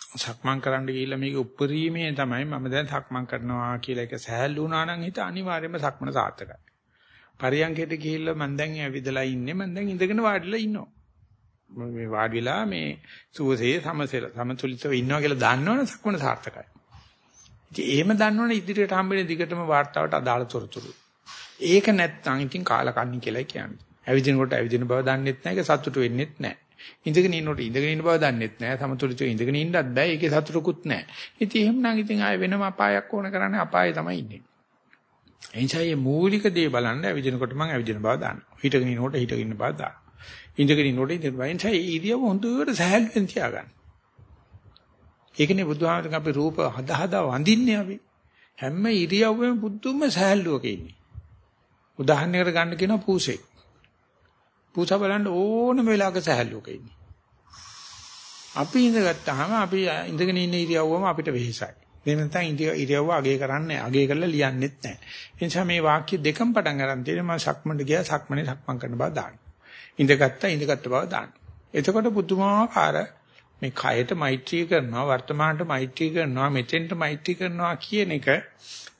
සක්මන් කරන්න ගිහිල්ලා මේක උප්පරීමේ තමයි මම දැන් සක්මන් කරනවා කියලා එක සහැල්ලු වුණා නම් හිත අනිවාර්යයෙන්ම සක්මන සාර්ථකයි. පරියන්කයට ගිහිල්ලා මම දැන් ඇවිදලා ඉන්නේ මම දැන් ඉඳගෙන වාඩිලා ඉන්නවා. මේ වාඩි වෙලා මේ සුවසේ සමසෙල සමතුලිතව ඉන්නවා කියලා දන්නවනේ සක්මන සාර්ථකයි. ඉතින් එහෙම දන්නවනේ ඉදිරියට හම්බෙන දිගටම වார்த்தාවට අදාළ තොරතුරු. ඒක නැත්නම් ඉතින් කාලකන්ණි කියලා කියන්නේ. ඇවිදිනකොට ඇවිදින බව දන්නෙත් නැහැ ඒක සතුටු වෙන්නෙත් නැහැ. ඉඳගෙන ඉන්නකොට ඉඳගෙන ඉන්න බව දන්නෙත් නැහැ. සමතුලිතව ඉඳගෙන ඉන්නත් බෑ. ඒකේ සතුටකුත් නැහැ. ඉතින් එහෙමනම් ඉතින් ආයෙ වෙනම අපායක් ඕන කරන්නේ අපායේ තමයි ඉන්නේ. එනිසා මේ මූලික දේ බලන්න ඇවිදිනකොට මම ඇවිදින බව දානවා. හිටගෙන ඉන්නකොට හිටගෙන ඉන්න බව දානවා. ඉඳගෙන ඉන්නකොට ඉඳගෙන බව. එනිසා ඉරියව හොඳට සහැල්ලුවෙන් තියාගන්න. ඒකනේ බුදුහාමරගේ අපි රූප හදා හදා වඳින්නේ අපි. හැම ඉරියව්වෙම බුදුම සහැල්ලුවක ඉන්නේ. උදාහරණයකට ගන්න කියනවා පූසෙක්. පූසා බලන්න ඕනම වෙලාවක සහැල්ලුවක ඉන්නේ. අපි ඉඳගත්තාම අපි ඉඳගෙන ඉන්න ඉරියව්වම අපිට වෙහෙසයි. එහෙම නැත්නම් ඉරියව්ව අගේ කරන්නේ අගේ කරලා ලියන්නෙත් නැහැ. ඒ නිසා මේ වාක්‍ය දෙකම පටන් ගන්න තියෙනවා මම සක්මන්ට ගියා සක්මනේ සක්මන් කරන බව දාන්න. ඉඳගත්තා ඉඳගත්ත බව දාන්න. එතකොට පුදුමාකාර මේ කයට මෛත්‍රී කරනවා වර්තමානට මෛත්‍රී කරනවා මෙතෙන්ට මෛත්‍රී කරනවා කියන එක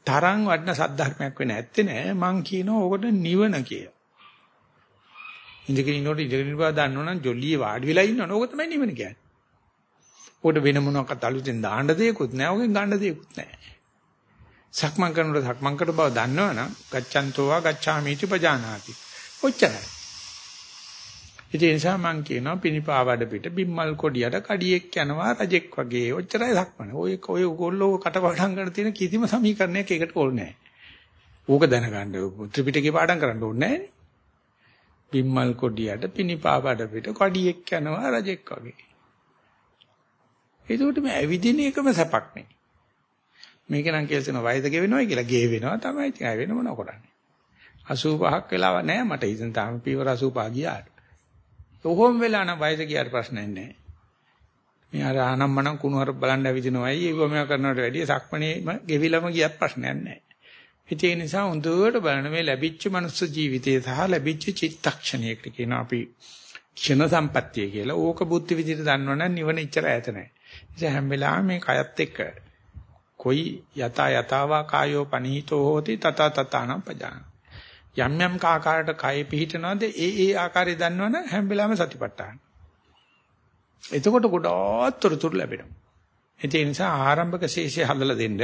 තරම් වටින සද්ධර්මයක් වෙන්නේ නැත්තේ නෑ මං කියනවා ඕකට නිවන කියලා. ඉඳගෙන ඉන්නකොට ඉඳගෙන ඉන්න බව දන්නවනම් ජොලියේ වාඩි වෙලා ඉන්නවනේ ඕක තමයි නිවන කියන්නේ. ඕකට වෙන මොනවාක්වත් අලුතෙන් දාන්න දෙයක්වත් නෑ ඕකෙන් ගන්න දෙයක්වත් නෑ. සක්මන් කරනකොට සක්මන් කර බව දන්නවනම් ගච්ඡන්තෝවා ගච්ඡාමිති පජානාති. ඔච්චරයි. ඒ නිසා මම කියනවා පිනිපාවඩ පිට බිම්මල් කොඩියට කඩියෙක් යනවා රජෙක් වගේ. ඔච්චරයි සක්මන. ඔය ඔය ගොල්ලෝ කටපාඩම් කරන තියෙන කිසිම සමීකරණයක් ඒකට ඕනේ නෑ. ඌක දැනගන්න ත්‍රිපිටකේ පාඩම් කරන්න ඕනේ නෑනේ. බිම්මල් කොඩියට පිනිපාවඩ පිට කඩියෙක් යනවා රජෙක් වගේ. ඒකට මේ ඇවිදින එකම සැපක් නේ. මේක නම් කියලා තියෙන වයස ගෙවෙනවා කියලා ගේ වෙනවා තමයි ඉතින් අය වෙන මොනව කරන්නේ. 85ක් වෙලාව නෑ මට ඉතින් තාම පීවර 85 ගියාට. කොහොම වෙලා නම් වයස ගියාට ප්‍රශ්නයක් නෑ. මේ අර අනම්මනම් කුණු හර බලන්න ඇවිදිනවයි ඒව මේවා කරනවට වැඩිය සක්මණේම ගෙවිලම ගියත් ප්‍රශ්නයක් නෑ. ඒ නිසා හොඳට බලන මේ ලැබිච්ච මනුස්ස ජීවිතය සහ ලැබිච්ච චිත්තක්ෂණයකට කියන අපි ක්ෂණ සම්පත්තිය කියලා. ඕක බුද්ධ විදිහට දන්නවනම් නිවන ඉච්චර ඈත නෑ. ඒ හැම වෙලාවෙම මේ කයත් එක්ක කොයි යත යතාවා කායෝ පනීතෝ හෝති තත තතානම් පජාන යම් යම් ආකාරයට කය පිහිටනවාද ඒ ඒ ආකාරය දන්නවනම් හැම වෙලාවෙම සතිපට්ඨාන එතකොට ගොඩාක් තොරතුරු ලැබෙනවා ඒ නිසා ආරම්භක ශේෂය හදලා දෙන්න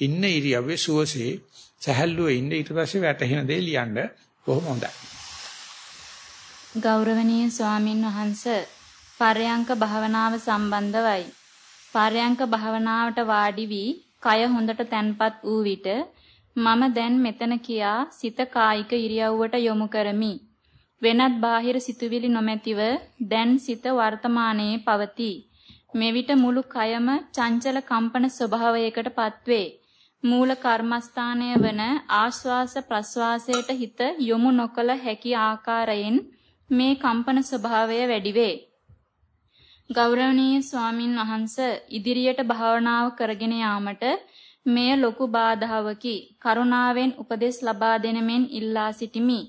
ඉන්න ඉරියව්වේ සුවසේ සැහැල්ලුවේ ඉන්න ඊට පස්සේ වැටහෙන දේ ලියන්න බොහොම හොඳයි ගෞරවනීය ස්වාමින් වහන්සේ පරයන්ක භාවනාව සම්බන්ධවයි පරයන්ක භාවනාවට වාඩි වී කය හොඳට තැන්පත් වූ විට මම දැන් මෙතන කියා සිත කායික ඉරියව්වට යොමු කරමි. වෙනත් බාහිර සිතුවිලි නොමැතිව දැන් සිත වර්තමානයේ පවතී. මෙවිට මුළු කයම චංචල කම්පන ස්වභාවයකට පත්වේ. මූල කර්මස්ථානය වන ආශ්වාස ප්‍රශ්වාසයට හිත යොමු නොකළ හැකි ආකාරයෙන් මේ කම්පන ස්වභාවය වැඩි වේ. ගෞරවනීය ස්වාමින් වහන්ස ඉදිරියට භාවනාව කරගෙන යාමට මෙය ලොකු බාධාවකි. කරුණාවෙන් උපදෙස් ලබා දෙන මෙන් ඉල්ලා සිටිමි.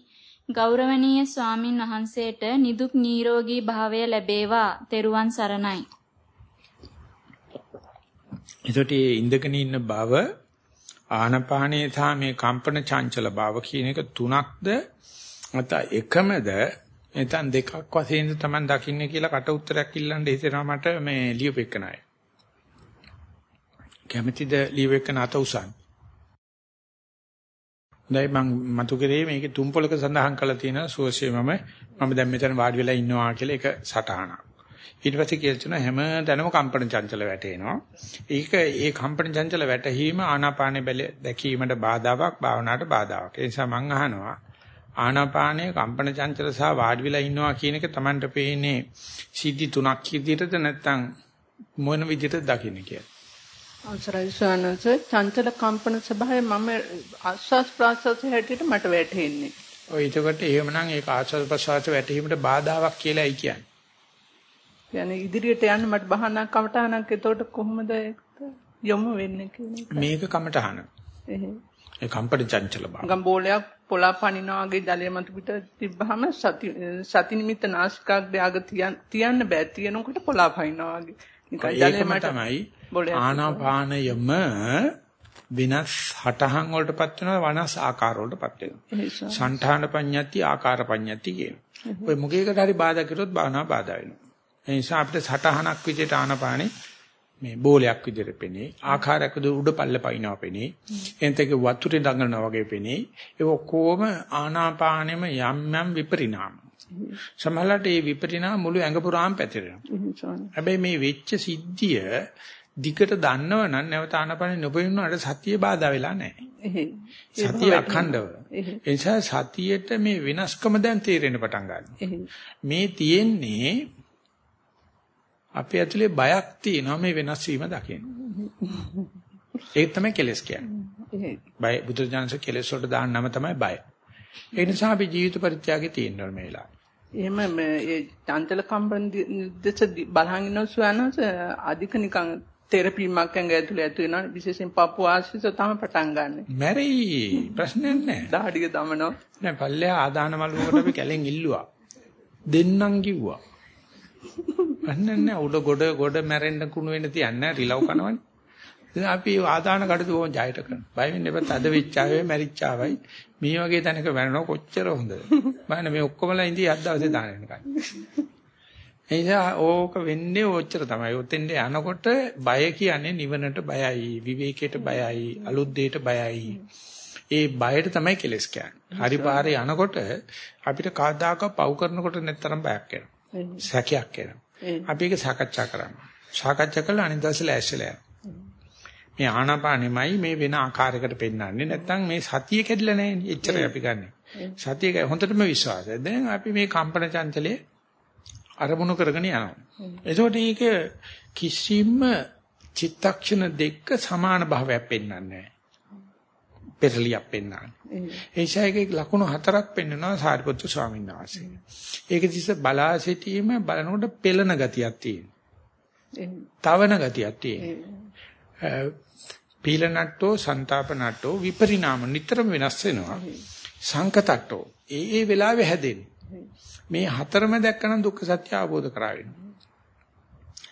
ගෞරවනීය ස්වාමින් වහන්සේට නිදුක් නිරෝගී භාවය ලැබේවා. තෙරුවන් සරණයි. එතකොට ඉඳගෙන ඉන්න බව ආනපානේ සහ මේ කම්පන චංචල බව කියන එක තුනක්ද නැත්නම් එකමද නැත්නම් දෙකක් වශයෙන් තමයි දකින්නේ කියලා කට උත්තරයක් ඉල්ලන්න හිතෙනවා මට මේ ලියුපෙකනයි. කැමැතිද ලියුපෙකන අත උසන්. දැන් මම මතු කරේ මේකේ තුන් පොලක සඳහන් කරලා තියෙනවා සුවසේ මම මම දැන් මෙතන වාඩි වෙලා ඉන්නවා කියලා එක සටහනක්. ඊට පස්සේ කියලා තියෙනවා හැම තැනම කම්පන චංචල වැටෙනවා. ඒක ඒ කම්පන චංචල වැටීම ආනාපානේ බැල දැකීමට බාධාවක් භාවනාවට බාධාවක්. ඒ නිසා මම අහනවා ආනාපානයේ කම්පන චංචල සහ වාඩි වෙලා ඉන්නවා කියන එක Tamanට පේන්නේ සිද්ධි තුනක් විදිහටද නැත්නම් මොන විදිහටද දකින්නේ කියලා. අවසරයි ස්වාමීන් චංචල කම්පන ස්වභාවය මම ආස්වාස් ප්‍රාසස් හැටියට මට වැටහෙන්නේ. ඔය එතකොට එහෙමනම් ඒක ආස්වාස් ප්‍රසවාස වැටීමට බාධාවක් කියලායි කියන්නේ. يعني ඉදිරියට යන්න මට බහනක් කමටහනක් එතකොට කොහොමද යොමු වෙන්නේ කියන එක. මේක කමටහන. එහෙනම් ඒ කම්පන චංචල බව. ගම් බෝලයක් පොලා පනිනා වගේ ජලය මත පිට තිබ්බහම සති සති නිමිත්ත නාසිකාග්‍රය අග තියන්න බෑ. තියනකොට පොලා පනිනා වගේ. නිකන් ජලය ඒකම මත තමයි බෝලයක් ආනාපානයම විනාශ හටහන් වලටපත් වෙනවා වනස් ආකාර වලටපත් වෙනවා. එහෙසම්. සංඨාන පඤ්ඤති ආකාර පඤ්ඤති කියන. ඔය මුගේකට හරි බාධා කරොත් භාවනාව බාධා වෙනවා. ඒ නිසා අපිට සටහනක් විදිහට ආනපානේ මේ බෝලයක් විදිහට පෙනේ ආකාරයක් විදිහට උඩ පල්ල පයින්නවා පෙනේ එතනක වතුරේ දඟලනවා වගේ පෙනේ ඒ ඔක්කොම ආනාපානෙම යම් යම් විපරිණාම සමහරවිට මේ විපරිණාම මුළු ඇඟ පුරාම පැතිරෙනවා. හැබැයි මේ වෙච්ච සිද්ධිය දිගට දන්නවනම් නැවත ආනාපානෙ නොපෙන්නනට සතිය බාධා වෙලා නැහැ. සතිය අඛණ්ඩව එහෙ. ඒ නිසා සතියේට මේ වෙනස්කම දැන් තේරෙන්න පටන් ගන්නවා. මේ තියෙන්නේ අපේ ඇතුලේ බයක් තියෙනවා මේ වෙනස් වීම දකින්න. ඒක තමයි කෙලස් කියන්නේ. බය බුදුජානක කෙලස් වලට දාන නම තමයි බය. ඒ නිසා අපි ජීවිත පරිත්‍යාගයේ තියෙනවා මේ වෙලාවේ. එහෙම මේ ඒ චංචල කම්පන දෙස බලහන් ඉන්න ස්වාමීන් අධික නිකන් තෙරපීමක් ඇඟ ඇතුලේ ඇතු වෙනවා විශේෂයෙන් පපු ආශිස තමයි පටන් ගන්න. මැරෙයි ප්‍රශ්නයක් නැහැ. දහඩිය දමනවා. නෑ පල්ලෙහා ආදාන මළුවකට අපි කැලෙන් ඉල්ලුවා. දෙන්නම් කිව්වා. ප්‍රශ්නයක් නැහැ උඩ ගොඩ ගොඩ මැරෙන්න කුණු වෙන්න තියන්නේ රිලව් කනවනේ. ඉතින් අපි ආදාන කඩතු ඕන් ජයයට කරන. බය වෙන්න එපා තද වෙච්චාවේ මැරිච්චාවයි මේ වගේ තැනක මැරෙනවා කොච්චර හොඳද. බලන්න මේ ඔක්කොමලා ඉඳී අත් දවසේ දාන වෙනකන්. එනිසා ඕක වෙන්නේ ඔච්චර තමයි. ඔතෙන්ද යනකොට බය කියන්නේ නිවනට බයයි, විවේකයට බයයි, අලුත් දෙයට බයයි. ඒ බයට තමයි කෙලස් කියන්නේ. හරි පාරේ යනකොට අපිට කවදාකවත් පව් කරනකොට නැත්තරම් බයක් එනවා. සැකයක් එනවා. අපි ඒක සාකච්ඡා කරනවා. සාකච්ඡා කළා අනිත් දවසේ යනවා. මේ ආනාපානෙමයි මේ වෙන ආකාරයකට පෙන්වන්නේ නැත්නම් මේ සතිය කැඩිලා නැහැ එච්චරයි අපි ගන්නෙ. සතිය හොඳටම විශ්වාසයි. දැන් අපි මේ කම්පන චංචලයේ අරමුණු කරගෙන යනවා. එතකොට මේක කිසිම චිත්තක්ෂණ දෙක සමාන භාවයක් පෙන්වන්නේ නැහැ. පෙරලියක් පෙන්වන්නේ. ඒ ශායකේ ලකුණු හතරක් පෙන්වනවා සාරිපුත්තු ස්වාමීන් වහන්සේ. ඒක දිස බලා සිටීම බලනකොට පෙළන ගතියක් තියෙනවා. තවන ගතියක් තියෙනවා. පීලනට්ටෝ සන්තාපනට්ටෝ විපරිණාම නිතරම වෙනස් වෙනවා. සංකතට්ටෝ ඒ ඒ වෙලාවේ හැදෙන්නේ. මේ හතරම දැක්කනම් දුක්ඛ සත්‍ය අවබෝධ කරා වෙනවා.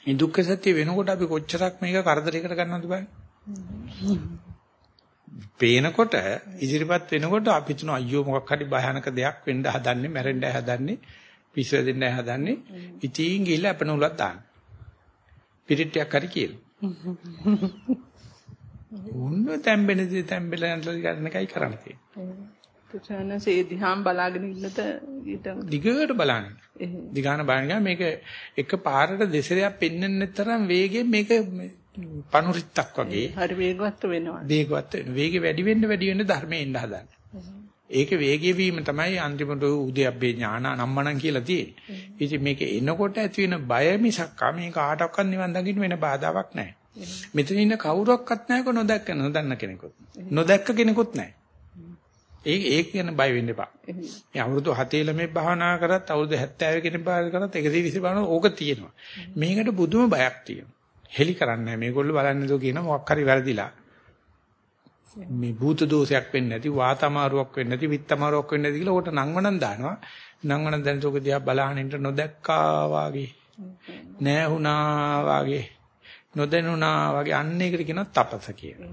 මේ දුක්ඛ සත්‍ය වෙනකොට අපි කොච්චරක් මේක කරදරයකට ගන්නවද බලන්න. පේනකොට ඉදිරිපත් වෙනකොට අපි තුන අයියෝ මොකක් හරි භයානක දෙයක් වෙන්න හදන්නේ මැරෙන්න හදන්නේ පිස්සු දෙන්න හදන්නේ ඉතින් ගිහිල්ලා අපන උලක් දාන්න. පිරිට්ටියක් හරි කියලා. (laughs) උන්න තැම්බෙනදී තැම්බෙලා යන එකයි කරන්න තියෙන්නේ. දිහාම බලාගෙන ඉන්නත ඊට දිගට බලන්න. දිගාන බලන්න මේක එක පාරට දෙසරයක් පෙන්වන්න තරම් වේගෙන් මේක පනුරිත්තක් වගේ හරි වේගවත් වෙනවා. වේගවත් වෙන. වේගෙ වැඩි වෙන්න වැඩි වෙන්න ධර්මයේ එන්න හදන්න. ඒක වේගය වීම තමයි අන්තිමට උද්‍යප්පේ ඥාන නම්මනම් කියලා තියෙන්නේ. ඉතින් මේක එනකොට ඇති වෙන බය මිසක් මේ කාටවත් නිවන් දකින්න වෙන බාධාවක් නැහැ. මෙතන ඉන්න කවුරක්වත් නැහැ කො නොදැක්ක නොදන්න කෙනෙකුත්. නොදැක්ක කෙනෙකුත් නැහැ. ඒක ඒක ගැන බය වෙන්න එපා. මේ අවුරුදු 7 ළමේ භාවනා කරත් අවුරුදු 70 කෙනෙක් භාවනා කරත් 120 භාවනා ඕක තියෙනවා. මේකට බුදුම බයක් තියෙනවා. හෙලි කරන්නේ මේගොල්ලෝ බලන්නේ දෝ කියන මොකක් හරි වැරදිලා. මේ භූත දෝෂයක් වෙන්නේ නැති වාතමාරුවක් වෙන්නේ නැති විත්තමාරුවක් වෙන්නේ නැති කියලා උකට නංවනන් දානවා. නංවනන් දැන් සෝක දිහා බලහන් ඉන්න නොදැක්කා වාගේ. නැහුණා වාගේ. නොදැනුණා වාගේ අන්න ඒකට කියනවා තපස කියලා.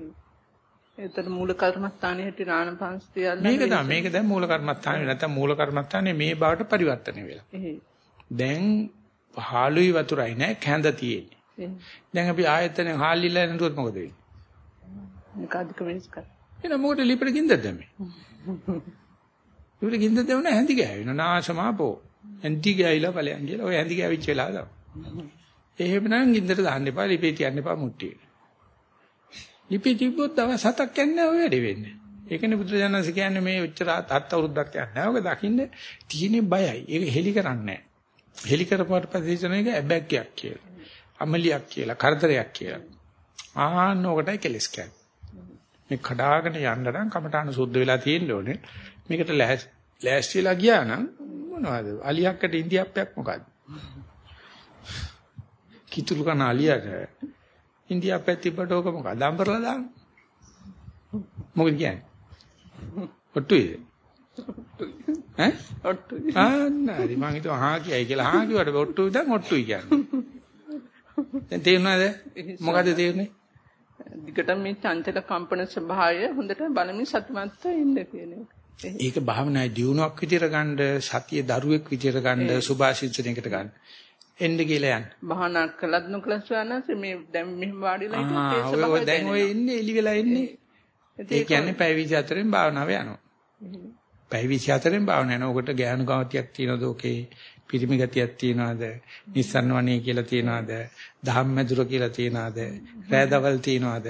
ඒතර මූල කර්මස්ථානයේ හිටින ආනපානසතිය මේක තමයි මේක දැන් මූල කර්මස්ථානේ නැත්තම් මූල කර්මස්ථානේ මේ බවට පරිවර්තනය වෙලා. දැන් හාලුයි වතුරයි නෑ කැඳ තියෙන්නේ. දැන් අපි ආයතනෙන් හාල්ලිලා නේද මොකද වෙන්නේ? අධික වෙනස් කර. එන මොකද ලිපට ගින්දද දැම්මේ? ලිපට ගින්ද දෙවන හැඳි ගෑවෙන නාශමාපෝ. හැඳි ගෑවිලා ඵලයන් කියලා ඔය හැඳි ගෑවිච්ච වෙලාව තමයි. එහෙමනම් ගින්දට දාන්න එපා ලිපේ තියන්න එපා මුට්ටියේ. ලිපි තිබ්බොත් දවස් හතක් යන්නේ ඔය වැඩේ වෙන්නේ. ඒකනේ බුදුරජාණන්සේ කියන්නේ මේ උච්චර හත් අවුරුද්දක් යන්නේ. ඔක දකින්න තියෙන බයයි. ඒක හෙලි කරන්නේ නැහැ. හෙලි කරපුවට පස්සේ හිතන එක ඇබැක්කයක් කියලා. අමලියක් කියලා, කරදරයක් කියලා. ආන්න ඔකටයි කෙලස් කියන්නේ. මේ කඩාගෙන යන්න නම් කමඨාන සුද්ධ වෙලා තියෙන්න ඕනේ. මේකට ලෑස්තිලා ගියා නම් මොනවද? අලියක්කට ඉන්දියාප්පයක් මොකද්ද? කිතුල් කන අලියට ඉන්දියාප්පයක් තිබ්බට ඕක මොකක්ද? අම්බරලා දාන්න. මොකද කියන්නේ? ඔට්ටුයි. ඈ? ඔට්ටුයි. ආන්නරි මං හිතුවා හා කියයි කියලා හා කිව්වට ඔට්ටුයි දැන් ඔට්ටුයි කියන්නේ. (laughs) දැන් තේරුණාද? මොකද තේරුනේ? දිගටම මේ චංචල කම්පන ස්වභාවය හොඳට බලමින් සතුටුමත්ව ඉන්න කියන එක. ඒක භාවනායේ දියුණුවක් විදියට ගන්න සතිය දරුවෙක් විදියට ගන්න සුභාශිංසනයකට ගන්න. එන්න කියලා යන්න. භාවනා කළත් නොකළත් ස්වාමීන් මේ දැන් මෙහෙම වාඩිලා හිටියොත් ඒ ස්වභාවය දැන් ඔය ඉන්නේ එලි වෙලා ඉන්නේ. ඒ කියන්නේ පැය 24න් භාවනාව යනවා. පැය 24න් භාවනාව යනවා. ඔකට ගෑනු ගාතියක් තියනද ඔකේ? පිරිමි ගතියක් තියනවාද? නිස්සන්න වණේ කියලා තියනවාද? ධම්මදුර කියලා තියනවාද? රෑදවල් තියනවාද?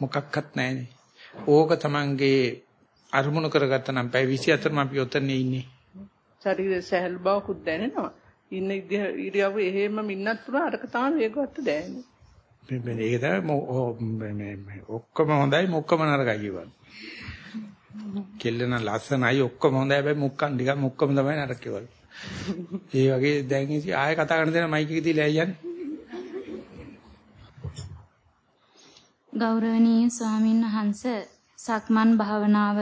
මොකක්වත් නැහැනේ. ඕක Tamange අරමුණු කරගත්තා නම් පැය 24ම අපි ඔතනේ ඉන්නේ. ශරීරයේ සැහැල් බවකුත් දැනෙනවා. ඉන්න ඉරියව්ව එහෙම මින්නත් පුරා අරක තමයි වේගවත් දැනෙන්නේ. මේ මේ ඒක තමයි ඔක්කොම හොඳයි මොක්කම නරකයි කියවන. කෙල්ලන ලස්සනයි ඔක්කොම හොඳයි හැබැයි මුක්කන් ටිකක් මුක්කම තමයි නරක කියවල. ඒ වගේ දැන් ඉතින් ආයෙ කතා කරන දෙන මයික් එක දීලා යන්නේ. ගෞරවනීය ස්වාමින් වහන්ස සක්මන් භාවනාව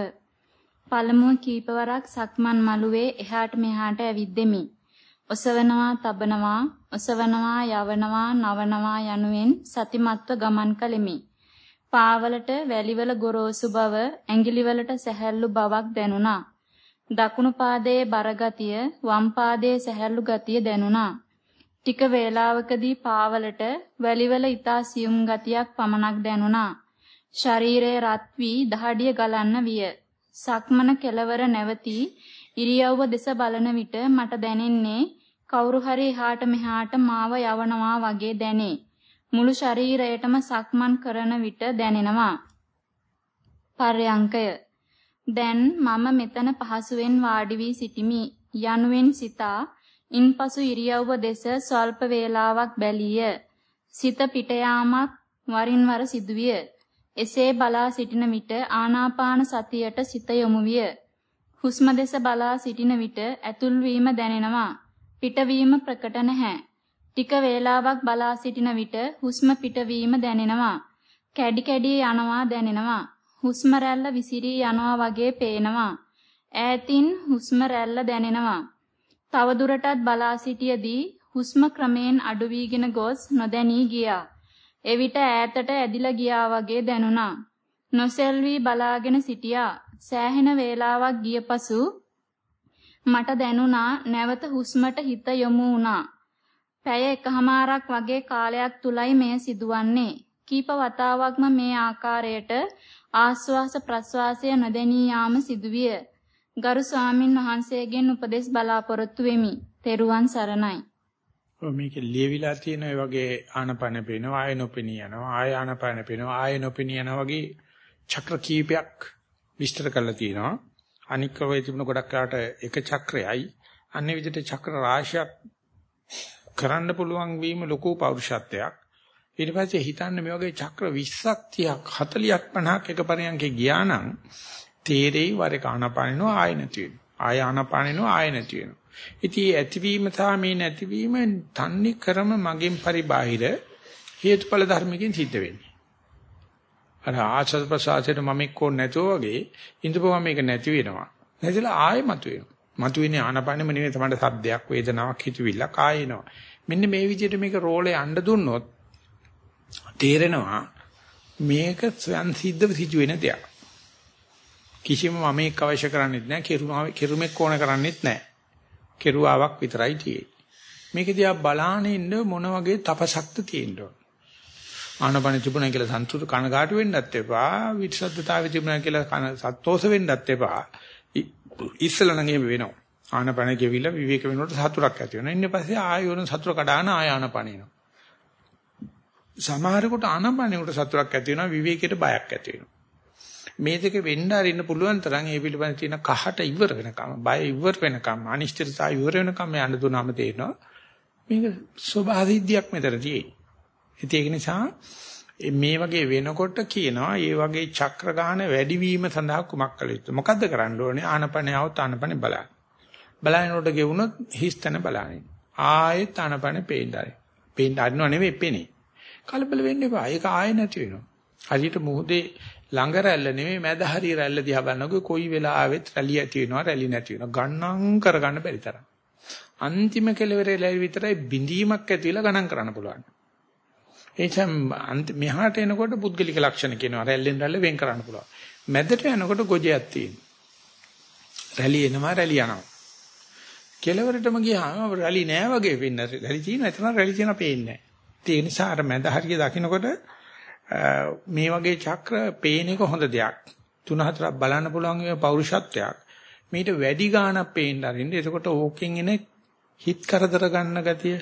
පළමුව කීපවරක් සක්මන් මළුවේ එහාට මෙහාට ඇවිද්දෙමි. ඔසවනවා, තබනවා, ඔසවනවා, යවනවා, නවනවා යනුවෙන් සතිමත්ව ගමන් කළෙමි. පාවලට වැලිවල ගොරෝසු බව, ඇඟිලිවලට සැහැල්ලු බවක් දැනුණා. දකුණු පාදයේ බරගතිය, වම් පාදයේ සැහැල්ලු ගතිය දැනුණා. ටික වේලාවකදී පාවලට වැලිවල ඊතා සියුම් ගතියක් පමණක් දැනුණා. ශරීරයේ රත් වී දහඩිය ගලන්න විය. සක්මන කෙලවර නැවතී ඉරියව්ව දෙස බලන විට මට දැනෙන්නේ කවුරු හරි එහාට මෙහාට මාව යවනවා වගේ දැනේ. මුළු ශරීරයටම සක්මන් කරන විට දැනෙනවා. පර්යංකය දැන් මම මෙතන පහසුවෙන් වාඩි වී සිටිමි යනුවෙන් සිතා ඉන්පසු ඉරියව්ව දෙස ස්වල්ප වේලාවක් බැලිය. සිත පිට යාමක් වරින් වර සිදුවිය. එසේ බලා සිටින විට ආනාපාන සතියට සිත යොමු විය. හුස්ම දෙස බලා සිටින විට ඇතුල් වීම දැනෙනවා. පිටවීම ප්‍රකට නැහැ. ටික වේලාවක් බලා සිටින විට හුස්ම පිටවීම දැනෙනවා. කැඩි කැඩි යනවා දැනෙනවා. හුස්ම රැල්ල විසිරී යනවා වගේ පේනවා. ඈතින් හුස්ම රැල්ල දැනෙනවා. තවදුරටත් බලා සිටියේදී හුස්ම ක්‍රමයෙන් අඩු වීගෙන ගොස් නොදැනී ගියා. එවිට ඈතට ඇදිලා ගියා වගේ දැනුණා. නොසෙල්වි බලාගෙන සිටියා. සෑහෙන වේලාවක් ගිය පසු මට දැනුණා නැවත හුස්මට හිත යොමු වුණා. පැය එකහමාරක් වගේ කාලයක් තුලයි මෙය සිදුවන්නේ. කීප වතාවක්ම මේ ආකාරයට ආස්වාස ප්‍රස්වාසය නොදැනී යාම සිදුවිය. ගරු ස්වාමින් වහන්සේගෙන් උපදෙස් බලාපොරොත්තු වෙමි. තෙරුවන් සරණයි. ඔය මේකේ ලියවිලා තියෙන ඔය වගේ ආනපන පේනවා ආය නොපෙනී යනවා ආය ආනපන පේනවා ආය නොපෙනී යනවා වගේ චක්‍ර කීපයක් විස්තර කරලා තියෙනවා. අනික් වෙයි තිබුණ ගොඩක් කාට එක චක්‍රයයි අන්නේ විදිහට චක්‍ර රාශියක් කරන්න පුළුවන් වීම ලොකු පෞරුෂත්වයක්. ඊට පස්සේ හිතන්න මේ වගේ චක්‍ර 20ක් 30ක් 40ක් 50ක් එක පරියන්කේ ගියා නම් තේරෙයි වර එක ආනපානිනවා ආය නැති වෙනවා. ආය ආනපානිනවා ආය නැති වෙනවා. ඉතින් ඇතිවීම සහ මේ නැතිවීම තන්නේ කරම මගෙන් පරිබාහිර හේතුඵල ධර්මකින් සිද්ධ වෙන්නේ. අර ආශ්‍රද ප්‍රසආසයට මම එක්කෝ නැතෝ වගේ ඉඳපුවම මේක නැති වෙනවා. නැතිලා ආයෙ මතුවෙනවා. මතුවෙන්නේ ආනපනෙම නෙවෙයි තමයි සද්දයක් වේදනාවක් හිතවිල්ලක් ආයෙනවා. මෙන්න මේ විදිහට මේක රෝලේ යන්න දුන්නොත් තේරෙනවා මේක ස්වයන් සිද්ධව සිදු වෙන දෙයක්. කිසිම මම එක් අවශ්‍ය කරන්නේත් නැහැ, කෙරුමා කෙරුමෙක් ඕන කරන්නේත් නැහැ. කෙරුවාවක් විතරයි තියෙන්නේ. මේක දිහා බලාගෙන ඉන්න මොන වගේ තපසක්ද තියෙන්න ඕන. ආනපන තිබුණා කියලා සන්තුෂ්ට කනගාටු වෙන්නත් එපා, විචිත්තතාවය තිබුණා කියලා කන සත්ෝෂ වෙන්නත් එපා. ඉස්සල නම් එහෙම වෙනවා. ආනපන ගෙවිලා විවේක වෙනකොට සතුටක් ඇති වෙනවා. ඊට පස්සේ ආයෝන සතුට කඩාන ආය ආනපනිනවා. සමහරකට ආනපනෙකට සතුටක් ඇති වෙනවා විවේකයට බයක් ඇති වෙනවා. මේ දෙක වෙන්න අරින්න පුළුවන් තරම් ඒ පිළිබඳ තියෙන කහට ඉවර වෙනකම් බය ඉවර වෙනකම් අනිශ්චිතතාවය ඉවර වෙනකම් යන්න දුනාම තේරෙනවා මේක ස්වභාවිකයක් මෙතන තියෙන්නේ. ඒක නිසා මේ වගේ වෙනකොට කියනවා මේ වගේ චක්‍ර ගාන වැඩිවීම සඳහා කුමක් කළ යුතුද? මොකද්ද කරන්න ඕනේ? ආනපනේ આવත් ආනපනේ බලන්න. බලනකොට ගෙවුනොත් හිස්තන බලන්නේ. ආයෙත් ආනපනේ පේන්නයි. පේන්න අරිනව නෙවෙයි පේන්නේ. කලබල වෙන්න එපා. ඒක ආයෙ නැති වෙනවා. හරියට මුහුදේ ළඟ රැල්ල නෙවෙයි මැද හරිය රැල්ල දිහා බලනකොට කොයි වෙලාවෙත් රැලි ඇති වෙනවා රැලි නැති වෙනවා. ගණන් කරගන්න බැරි තරම්. අන්තිම කෙලවරේ ලැබි විතරයි බිඳීමක් ඇති වෙලා ගණන් කරන්න පුළුවන්. එනිසා මෙහාට එනකොට පුද්ගලික ලක්ෂණ කියනවා රැල්ලෙන් රැල්ල වෙන් කරන්න පුළුවන්. මැදට යනකොට ගොජයක් තියෙනවා. රැලි එනවා රැලි යනවා. කෙලවරටම ගියාම රැලි නෑ වගේ වෙන්න රැලි තියෙනවා එතන රැලි තියෙනවා පේන්නේ නෑ. ඒ නිසා අර මැද හරිය දකින්නකොට මේ වගේ චක්‍ර පේන එක හොඳ දෙයක්. තුන හතරක් බලන්න පුළුවන් ඒ පෞරුෂත්වයක්. මීට වැඩි ගාණක් පේන්න අරින්න. එතකොට ඕකෙන් එන හිත කරදර ගන්න ගතිය,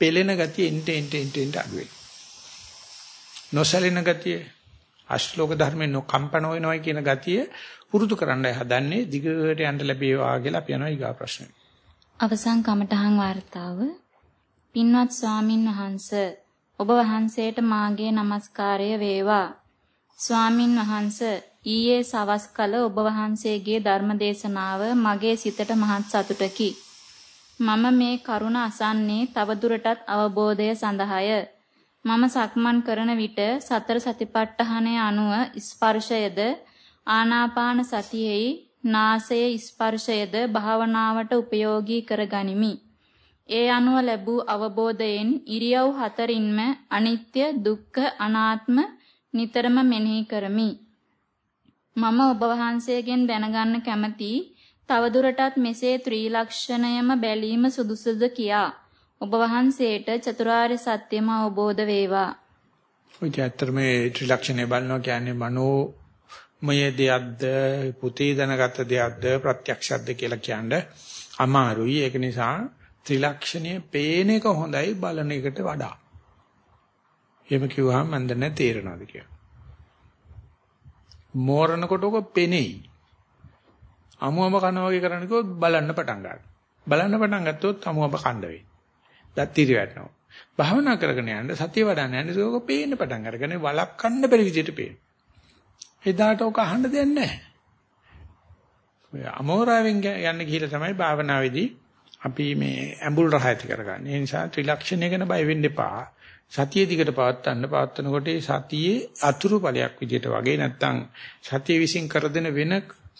පෙළෙන ගතිය එnte ente ente ente අඩු වෙයි. නොසැලෙන ගතිය, අශ්ලෝක ධර්මයෙන් නොකම්පන වෙනවයි කියන ගතිය පුරුදු කරන්නයි හදන්නේ. දිගට යන්න ලැබේවා කියලා අපි යනවා ඊගා ප්‍රශ්නෙට. අවසන් කමඨහන් වார்த்தාව පින්වත් ස්වාමින් වහන්ස ඔබ වහන්සේට මාගේ নমස්කාරය වේවා. ස්වාමින් වහන්ස ඊයේ සවස් කල ඔබ වහන්සේගේ ධර්ම දේශනාව මගේ සිතට මහත් සතුටකි. මම මේ කරුණ අසන්නේ තවදුරටත් අවබෝධය සඳහාය. මම සක්මන් කරන විට සතර සතිපට්ඨානය අනුව ස්පර්ශයද ආනාපාන සතියෙහි නාසයේ ස්පර්ශයද භාවනාවට උපයෝගී කර ගනිමි. ඒ අනුව ලැබූ අවබෝධයෙන් ඉරියව් හතරින්ම අනිත්‍ය දුක්ඛ අනාත්ම නිතරම මෙනෙහි කරමි. මම ඔබ වහන්සේගෙන් දැනගන්න කැමති තවදුරටත් මෙසේ ත්‍රිලක්ෂණයම බැලීම සුදුසුද කියා ඔබ වහන්සේට චතුරාර්ය සත්‍යම අවබෝධ වේවා. ඔය ඇත්තට මේ ත්‍රිලක්ෂණය බලනවා කියන්නේ මනෝ මය දෙයක්ද පුතේ දැනගත දෙයක්ද ප්‍රත්‍යක්ෂයක්ද කියලා කියන්නේ අමාරුයි ඒක නිසා ත්‍රිලක්ෂණය පේන එක හොඳයි බලන එකට වඩා. එහෙම කිව්වහම මන් දැන තේරෙනවද කියලා. මෝරනකොට ඔක පෙනෙයි. අමුමම කන වගේ කරන්න කිව්වොත් බලන්න පටන් ගන්නවා. බලන්න පටන් ගත්තොත් අමුමම කණ්ඩ වෙයි. දත්තිරි වැටෙනවා. භාවනා කරගෙන යන්න සතිය වඩන්න යන්න ඒක පේන්න පටන් අරගෙන වලක්වන්න බැරි විදිහට පේනවා. එදාට ඔක අහන්න දෙයක් නැහැ. ඔය අමෝරාවෙන් යන්න ගිහිල්ලා තමයි භාවනාවේදී අපි මේ ඇඹුල් රහ ඇති කරගන්නේ. ඒ නිසා ත්‍රිලක්ෂණය ගැන බය වෙන්න එපා. සතිය දිගට පවත්වන්න පවත්වනකොට සතියේ අතුරු ඵලයක් විදිහට වගේ නැත්තම් සතිය විසින් කර දෙන වෙන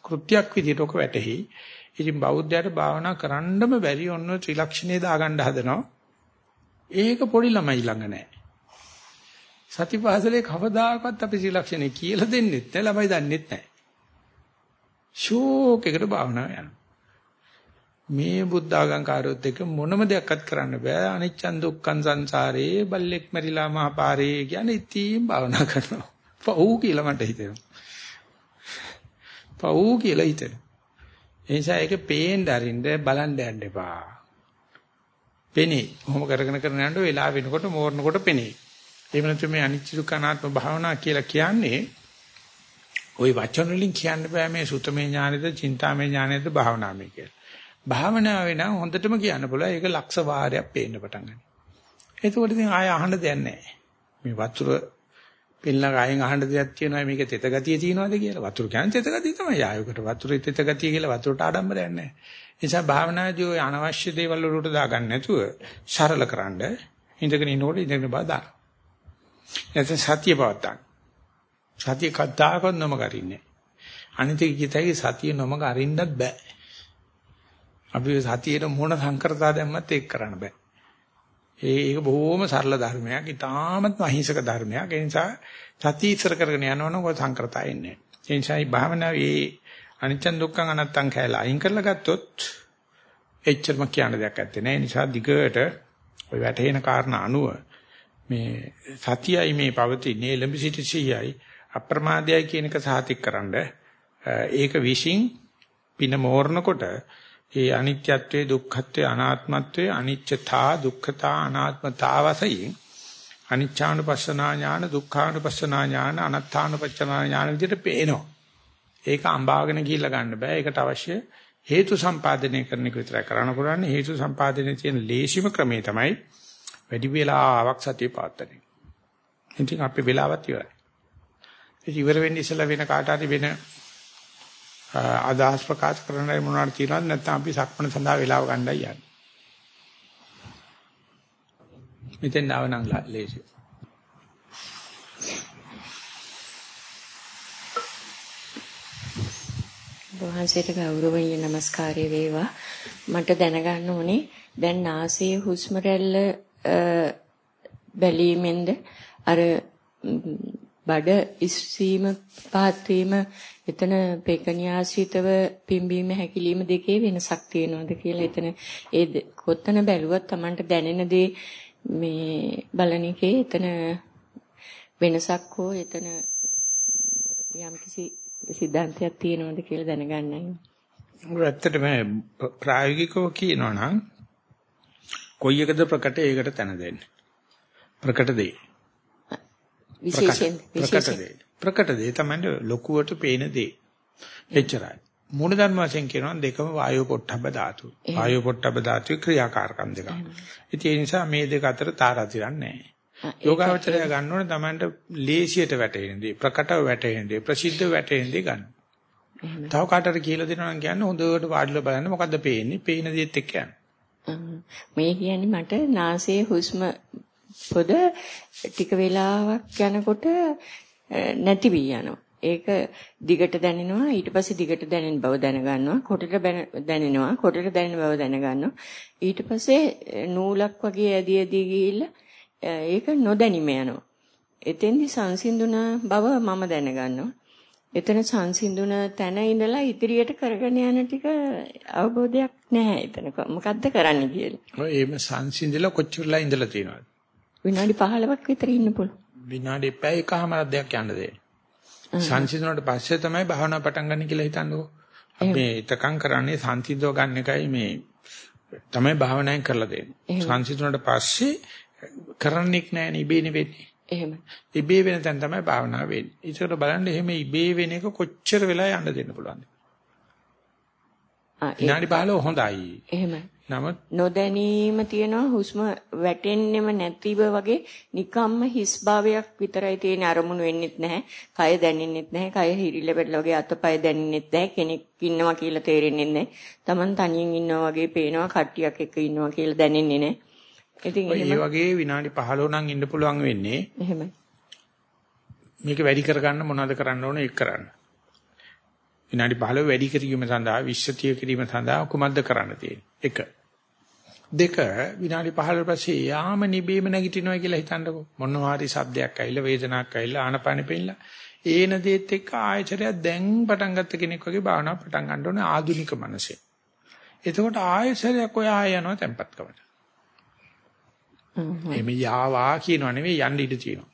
කෘත්‍යයක් විදිහට ඔක වැටහි. ඉතින් බෞද්ධයාට භාවනා කරන්නම බැරි ඔන්න ත්‍රිලක්ෂණේ දාගන්න හදනවා. ඒක පොඩි ළමයි ළඟ නැහැ. සතිපාසලේ කවදාකවත් අපි ත්‍රිලක්ෂණේ කියලා දෙන්නෙත් නැහැ ළමයි දන්නෙත් නැහැ. ෂෝක් එකට භාවනාව යනවා. මේ බුද්ධ ආගම්කාරයොත් එක මොනම දෙයක්වත් කරන්න බෑ අනිච්චන් දුක්ඛන් සංසාරේ බල්ලෙක් මරිලා මහපාරේ කියන්නේ ඉතින් භාවනා කරනවා. පව් කියලා මට හිතෙනවා. පව් කියලා හිතෙනවා. ඒ නිසා ඒක පේන්න අරින්න බලන්න යන්න එපා. පෙනේ. කොහොම කරගෙන කරගෙන යනකොට වෙලා වෙනකොට මෝරනකොට පෙනේ. එහෙම නැත්නම් මේ අනිච්ච දුක්ඛනාත්ම භාවනා කියලා කියන්නේ ওই වචන වලින් කියන්න බෑ මේ සුතමේ ඥානෙද, චින්තාමේ ඥානෙද, භාවනාමේ කියලා. භාවනාවේ නම් හොඳටම කියන්න පුළුවන් ඒක ලක්ෂ වාරයක් පේන්න පටන් ගන්නවා. එතකොට ඉතින් ආය අහන්න දෙයක් නැහැ. මේ වතුර පින්නක අයින් අහන්න දෙයක් තියෙනවා මේක තෙත ගතිය තියෙනවද කියලා. වතුර කියන්නේ තෙත ගතිය තමයි. ආයකට වතුරේ තෙත ගතිය කියලා වතුරට ආඩම්බරයක් නැහැ. ඒ නිසා භාවනාදී ඔය අනවශ්‍ය දේවල් වලට දාගන්න නැතුව සරලකරනද ඉඳගෙන ඉන්නකොට ඉඳගෙන බා දාන්න. නැත්නම් සතිය පවත්තන්න. සතිය කද්දාකවත් නොමග අරින්නේ. අනිත් කිතයි සතිය නොමග අරින්නත් බෑ. අපි සතියේට මොන සංකරතා දැම්මත් ඒක කරන්න බෑ. ඒක බොහොම සරල ධර්මයක්. ඊටාමත්ම අහිංසක ධර්මයක්. ඒ නිසා සතිය ඉස්සර කරගෙන යනවනම් ඔය සංකෘතය එන්නේ. ඒ නිසා මේ භාවනාවේ අනිච්ච දුක්ඛං අනත්තං කියලා අයින් කරලා ගත්තොත් එච්චරම කියන දෙයක් නැත්තේ නෑ. ඒ නිසා දිගට ඔය වැටහෙන කාරණා අනුව මේ සතියයි මේ පවතින්නේ එළඹ සිටි සියයි අප්‍රමාදයයි කියන එක සාතික්කරනද ඒක විශ්ින් පින මෝරනකොට ඒ අනිත්‍යත්වයේ දුක්ඛත්වයේ අනාත්මත්වයේ අනිච්චතා දුක්ඛතා අනාත්මතා වශයෙන් අනිච්ඡානුපස්සනා ඥාන දුක්ඛානුපස්සනා ඥාන අනත්තානුපස්සනා ඥාන විදිහට පේනවා. ඒක අඹාගෙන ගිහිල්ලා ගන්න බෑ. ඒකට අවශ්‍ය හේතු සම්පාදනය කරන එක විතරයි කරන්න පුළුවන්. හේතු සම්පාදනයේ තියෙන ලේසිම ක්‍රමේ තමයි වැඩි වෙලාවක් සතිය පාත්තනේ. ඉතින් අපේ වෙලාවත් ඉවරයි. ඉතින් ඉවර වෙන්න ඉස්සලා වෙන කාට හරි වෙන අදහස් ප්‍රකාශ කරන්නයි මොනවද තියෙනවද නැත්නම් අපි සක්මණ සඳහා වෙලාව ගන්නයි යන්නේ. මෙතෙන් ආව නම් ලේසි. වහන්සේට ගෞරවණීය নমස්කාරය වේවා. මට දැනගන්න ඕනේ දැන් නාසයේ හුස්ම රැල්ල බැලීමෙන්ද අර බඩ ඉස්සීම පහත් වීම එතන පේකණ්‍යාසිතව පිම්බීම හැකිලිම දෙකේ වෙනසක් තියෙනවද කියලා එතන ඒ කොත්තන බැලුවත් Tamanට දැනෙන දේ මේ බලන එකේ එතන වෙනසක් හෝ එතන යම්කිසි සිද්ධාන්තයක් තියෙනවද කියලා දැනගන්නයි. ඇත්තටම ප්‍රායෝගිකව කියනවා නම් කොයි එකද ප්‍රකට ඒකට තැන දෙන්න. ප්‍රකට දෙයි. විශේෂයෙන් ප්‍රකට දේ. ප්‍රකට දේ තමයි ලොකුවට පේන දේ. එච්චරයි. මූල ධර්ම වශයෙන් කියනවා දෙකම වායෝ පොට්ටබ්බ ධාතු. වායෝ පොට්ටබ්බ ධාතුවේ ක්‍රියාකාරකම් දෙක. ඒ නිසා මේ දෙක අතර තාරාතිරක් නැහැ. යෝගාවචරය ගන්න ඕනේ Tamanට ලේසියට වැටෙන දේ, ප්‍රකටව වැටෙන දේ, ප්‍රසිද්ධ වැටෙන දේ ගන්න. තව කාටට කියලා දෙනවා නම් කියන්නේ හොඳට වාඩිලා බලන්න මොකද්ද පේන්නේ? පේන දේත් එක්ක යන්න. මේ කියන්නේ මට නාසයේ හුස්ම පොද ටික වෙලාවක් යනකොට නැති වී යනවා. ඒක දිගට දැනෙනවා ඊට පස්සේ දිගට දැනෙන බව දැනගන්නවා කොටට දැනෙනවා කොටට දැනෙන බව දැනගන්නවා ඊට පස්සේ නූලක් වගේ ඇදී ඇදී ගිහිල්ලා ඒක නොදැනිම යනවා එතෙන්දි සංසිඳුන බව මම දැනගන්නවා එතන සංසිඳුන තැන ඉඳලා ඉදිරියට කරගෙන යන ටික අවබෝධයක් නැහැ එතන මොකද්ද කරන්න කියලා. ඔය එහෙම සංසිඳිලා කොච්චරලා ඉඳලා තියෙනවද? විනාඩි 15ක් විතර ඉන්න පුළුවන්. විනාඩි පැය එකමාරක් දෙයක් යන්න දෙන්න. සංසිඳුණාට පස්සේ තමයි භාවනා පටන් ගන්න කියලා හිතන්නකෝ. අපි එතකන් කරන්නේ සංසිඳව ගන්න එකයි මේ තමයි භාවනාවෙන් කරලා දෙන්නේ. සංසිඳුණාට පස්සේ කරන්නෙක් නැහැ නේ ඉබේනේ වෙන්නේ. එහෙම. ඉබේ වෙන තැන තමයි භාවනාව වෙන්නේ. ඒකට බලන්න එහෙම ඉබේ වෙන එක කොච්චර වෙලා යන්න දෙන්න පුළුවන්ද? ආ විනාඩි 15 හොඳයි. එහෙමයි. නමුත් නොදැනීම තියෙනවා හුස්ම වැටෙන්නෙම නැතිව වගේ නිකම්ම හිස් භාවයක් විතරයි තියෙන අරමුණු වෙන්නෙත් නැහැ. කය දැනෙන්නෙත් නැහැ. කය හිරිල පෙරලා වගේ අතපය දැනෙන්නෙත් නැහැ. කෙනෙක් ඉන්නවා කියලා තේරෙන්නේ නැහැ. Taman තනියෙන් ඉන්නවා වගේ පේනවා. කට්ටියක් එක්ක ඉන්නවා කියලා දැනෙන්නේ නැහැ. ඉතින් ඒ වගේ විනාඩි 15 නම් ඉන්න පුළුවන් වෙන්නේ. එහෙමයි. මේක වැඩි කරගන්න මොනවද කරන්න ඕනේ ඒක කරන්න. විනාඩි 15 වැඩි කිරීම සඳහා විශ්සතිය කිරීම සඳහා කුමක්ද කරන්න තියෙන්නේ? එක. දෙක විනාඩි 15 පස්සේ යාම නිබේම නැගිටිනවා කියලා හිතන්නකෝ. මොනවා හරි සද්දයක් ඇවිල්ලා වේදනාවක් ඇවිල්ලා ආනපානෙ පෙන්නලා ඒන දේත් එක්ක ආයචරයක් දැන් පටන් ගත්ත කෙනෙක් වගේ භාවනාව පටන් ගන්න ඕනේ ආධුනික මනසේ. එතකොට ආයචරයක් ඔය ආය යනවා tempatකමට. එමෙ යාවා කියනවා නෙවෙයි යන්න ඉඩ තියෙනවා.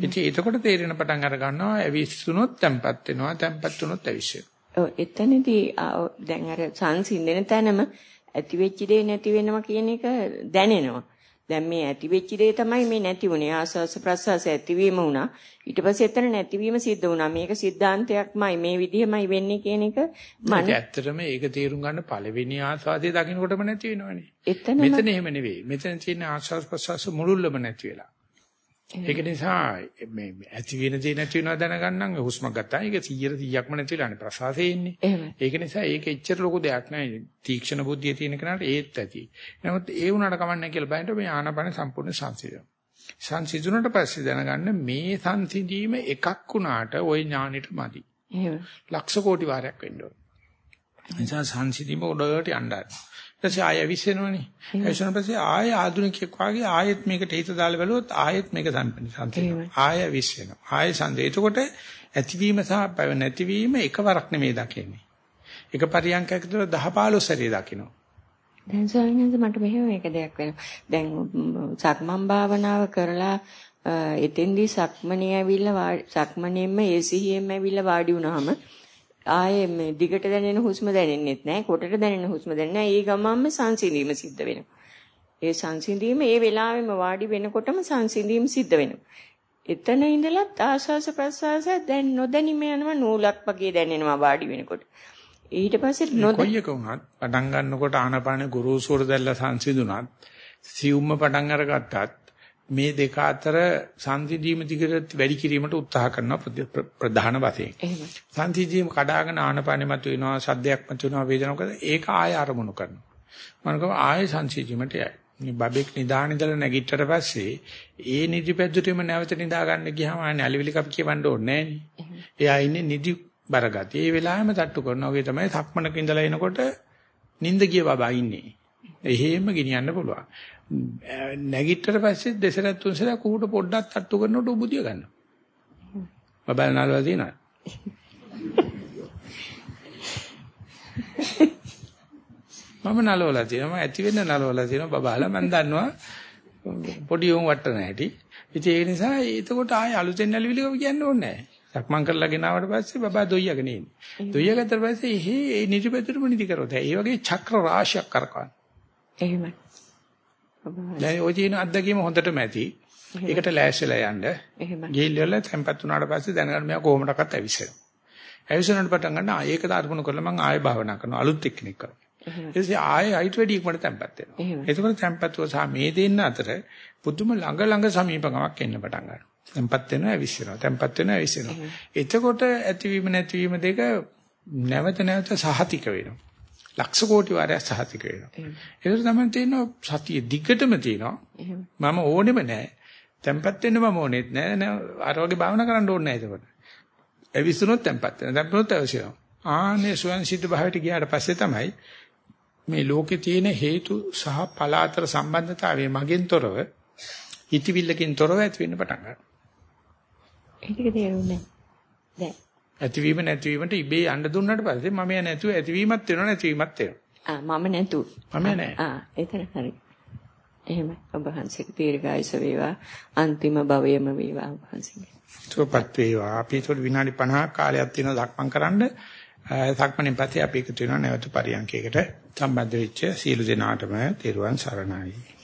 ඉතින් එතකොට තේරෙන පටන් අර ගන්නවා ඇවිස්සුනොත් tempat වෙනවා tempat වුනොත් ඇවිස්සෙනවා. ඔව් එතනදී දැන් අර සංසිඳන තැනම ඇති වෙච්ච දේ නැති වෙනවා කියන එක දැනෙනවා. දැන් මේ ඇති වෙච්ච දේ තමයි මේ නැති වුනේ. ආස්වාස ප්‍රසවාස ඇතිවීම වුණා. ඊට පස්සේ එතන නැතිවීම සිද්ධ වුණා. මේක සිද්ධාන්තයක්මයි මේ විදිහමයි වෙන්නේ කියන එක මම ඇත්තටම ඒක තේරුම් ගන්න පළවෙනි ආස්වාදයේ දකින්නකොටම නැති වෙනවනේ. මෙතන එහෙම නෙවෙයි. මෙතන තියෙන ආස්වාස් ප්‍රසවාස මුළුල්ලම නැති වෙලා. ඒක නිසා මේ ඇති වෙන දේ නැති වෙනවා දැනගන්නම් හුස්ම ගත්තා. ඒක 100 100ක්ම නැති වෙලානේ ප්‍රසවාසයේ ඉන්නේ. ඒක නිසා ඒක එච්චර ලොකු දෙයක් නෑ. තීක්ෂණ බුද්ධිය තියෙන කෙනාට ඒත් ඇති. නමුත් ඒ වුණාට කමන්නේ කියලා බලනකොට මේ ආනාපාන සම්පූර්ණ සංසිඳන. සංසිඳුණට පස්සේ දැනගන්න මේ සංසිඳීම එකක් වුණාට ওই ඥානෙට මදි. එහෙම. ලක්ෂ කෝටි වාරයක් වෙන්න ඕන. නිසා සංසිඳීම උඩට යන්න. ඊටසේ ආය විශ්වෙනවනේ. ඒසන පස්සේ ආය ආධුනිකයෙක් වාගේ ආයෙත් මේකට හිත දාලා බලුවොත් ආයෙත් මේක සංසිඳනවා. ආය විශ්වෙනවා. ආය සංදේ. එතකොට ඇතිවීම සහ නැතිවීම එකවරක් නෙමෙයි දකින්නේ. එක පරියන්කයක තුළ 10 15 සැරේ දකිනවා. දැන් ස්වාමීන් මට මෙහෙම එක දෙයක් වෙනවා. දැන් සක්මන් භාවනාව කරලා එතෙන්දී සක්මණේ ඇවිල්ලා සක්මණේම ඒ සිහියෙම ඇවිල්ලා වාඩි වුණාම ආයේ මේ දිගට දැනෙන හුස්ම දැනෙන්නෙත් නැහැ කොටට දැනෙන හුස්ම දැනෙන්නේ නැහැ ඒ ගමන්ම සංසිඳීම සිද්ධ වෙනවා. ඒ සංසිඳීම ඒ වෙලාවෙම වාඩි වෙනකොටම සංසිඳීම සිද්ධ වෙනවා. එතන ඉඳලත් ආශාස ප්‍රසආස දැන් නොදැනීම යනවා නූලක් වගේ දැනෙනවා වාඩි වෙනකොට. ඊට පස්සේ කොයි එක වුණත් පටන් ගන්නකොට ආනපාන ගුරුසුර දැල්ලා සංසිඳුණත් සියුම්ම පටන් අරගත්තත් මේ දෙක අතර සංසිඳීම දිගට වැඩි කිරීමට උත්සාහ කරන ප්‍රධාන වශයෙන්. සංසිඳීම කඩාගෙන ආනපානෙ මත වෙනවා, සද්දයක් මත වෙනවා, වේදනාවක් ඒක ආය අරමුණු කරනවා. මනකම ආය සංසිඳීමට යයි. මේ බබෙක් නිදාන ඉඳලා නැගිට්ටට පස්සේ ඒ නිදි පැද්දුටෙම නැවත නිදා ගන්න ගියාම ආන්නේ අලිවිලි කප් කියවන්න ඕනේ නෑනේ. එයා ඉන්නේ නිදි බරගතිය. ඒ වෙලාවෙම තට්ටු කරනවා. ඔගේ තමයි සක්මනක ඉඳලා එනකොට නිින්ද ගිය බබා ඉන්නේ. එහෙම ගෙනියන්න පුළුවන්. නැගිටතර පස්සේ දෙසරක් තුන්සරක් ඌට පොඩ්ඩක් තට්ටු කරනකොට උබුදිය ගන්නවා. බබල් නාලවා දිනනවා. මම නලවලා තියෙනවා ඇති වෙන්න නලවලා තියෙනවා බබාලා මම දන්නවා පොඩි උන් වට්ටන හැටි. ඉතින් ඒ නිසා එතකොට ආයෙ අලුතෙන් නැලිවිලි කියන්න ඕනේ නැහැ. සක්මන් කරලා ගෙනාවට පස්සේ බබා දොයියගෙන ඉන්නේ. දොයිය ගත්තට පස්සේ එහි ඒ නිදිපෙතුරුම නිදි කරොත්. ඒ වගේ චක්‍ර රාශියක් කරකවන. එහෙමයි. දැන් ඔය තියෙන අත්දැකීම හොඳටම ඇති. ඒකට ලෑස්තිලා යන්න. එහෙමයි. ගිහිල්ලා තැම්පත් වුණාට පස්සේ දැනගන්න මෙයා කොහොමඩක්වත් ඇවිස්සෙනවා. ඇවිස්සනට පටන් ගන්න ආයෙකට අරමුණු කරලා මම ආයෙ භාවනා කරනවා. අලුත් එක්කෙනෙක් කරනවා. ඊටසේ ආයෙ අයිට වැඩි ඉක්මනට තැම්පත් වෙනවා. එතකොට තැම්පත්ව සහ මේ දෙන්න අතර පුදුම ළඟ ළඟ සමීපකමක් එන්න පටන් ගන්නවා. තැම්පත් වෙනවා ඇවිස්සෙනවා. තැම්පත් වෙනවා ඇවිස්සෙනවා. එතකොට ඇතිවීම නැතිවීම දෙක නැවත නැවත සහතික වෙනවා. ලක්ෂ කෝටි වාරයක් සහතික වෙනවා. ඒක තමයි තියෙනවා සතිය දිගටම තියෙනවා. මම ඕනෙම නැහැ. තැම්පත් වෙන්න මම ඕනෙත් නැහැ. අර වගේ භාවනා කරන්න ඕනේ නැහැ ඒකට. ඇවිස්සුනොත් තැම්පත් වෙනවා. තැම්පුනොත් අවශ්‍යනවා. ආනේ ස්වයන් සිද්ධ භාවයට ගියාට පස්සේ තමයි මේ ලෝකේ තියෙන හේතු සහ ඵල අතර සම්බන්ධතාවය මගෙන් තොරව හිතවිල්ලකින් තොරව ඇති වෙන්න පටන් ගන්නවා. ඒක තේරුන්නේ නැහැ. ඇතිවීම නැතිවීමට ඉබේ යන්න දුන්නාට පස්සේ මම ය නැතුව ඇතිවීමත් වෙනවා නැතිවීමත් වෙනවා. ආ මම නැතු. මම නැහැ. ආ එතන හරි. එහෙමයි. ඔබ වහන්සේට දීර්ඝායස වේවා. අන්තිම භවයේම වේවා ඔබ වහන්සේගේ. සුවපත් වේවා. අපි ඒතකොට විනාඩි 50ක් කාලයක් තියෙනවා දක්මන් කරන්න. සක්මණෙන් පස්සේ අපි එකතු වෙනවා නැවත පරියන්කයකට සම්බන්ධ වෙච්ච සීල දෙනාටම තෙරුවන් සරණයි.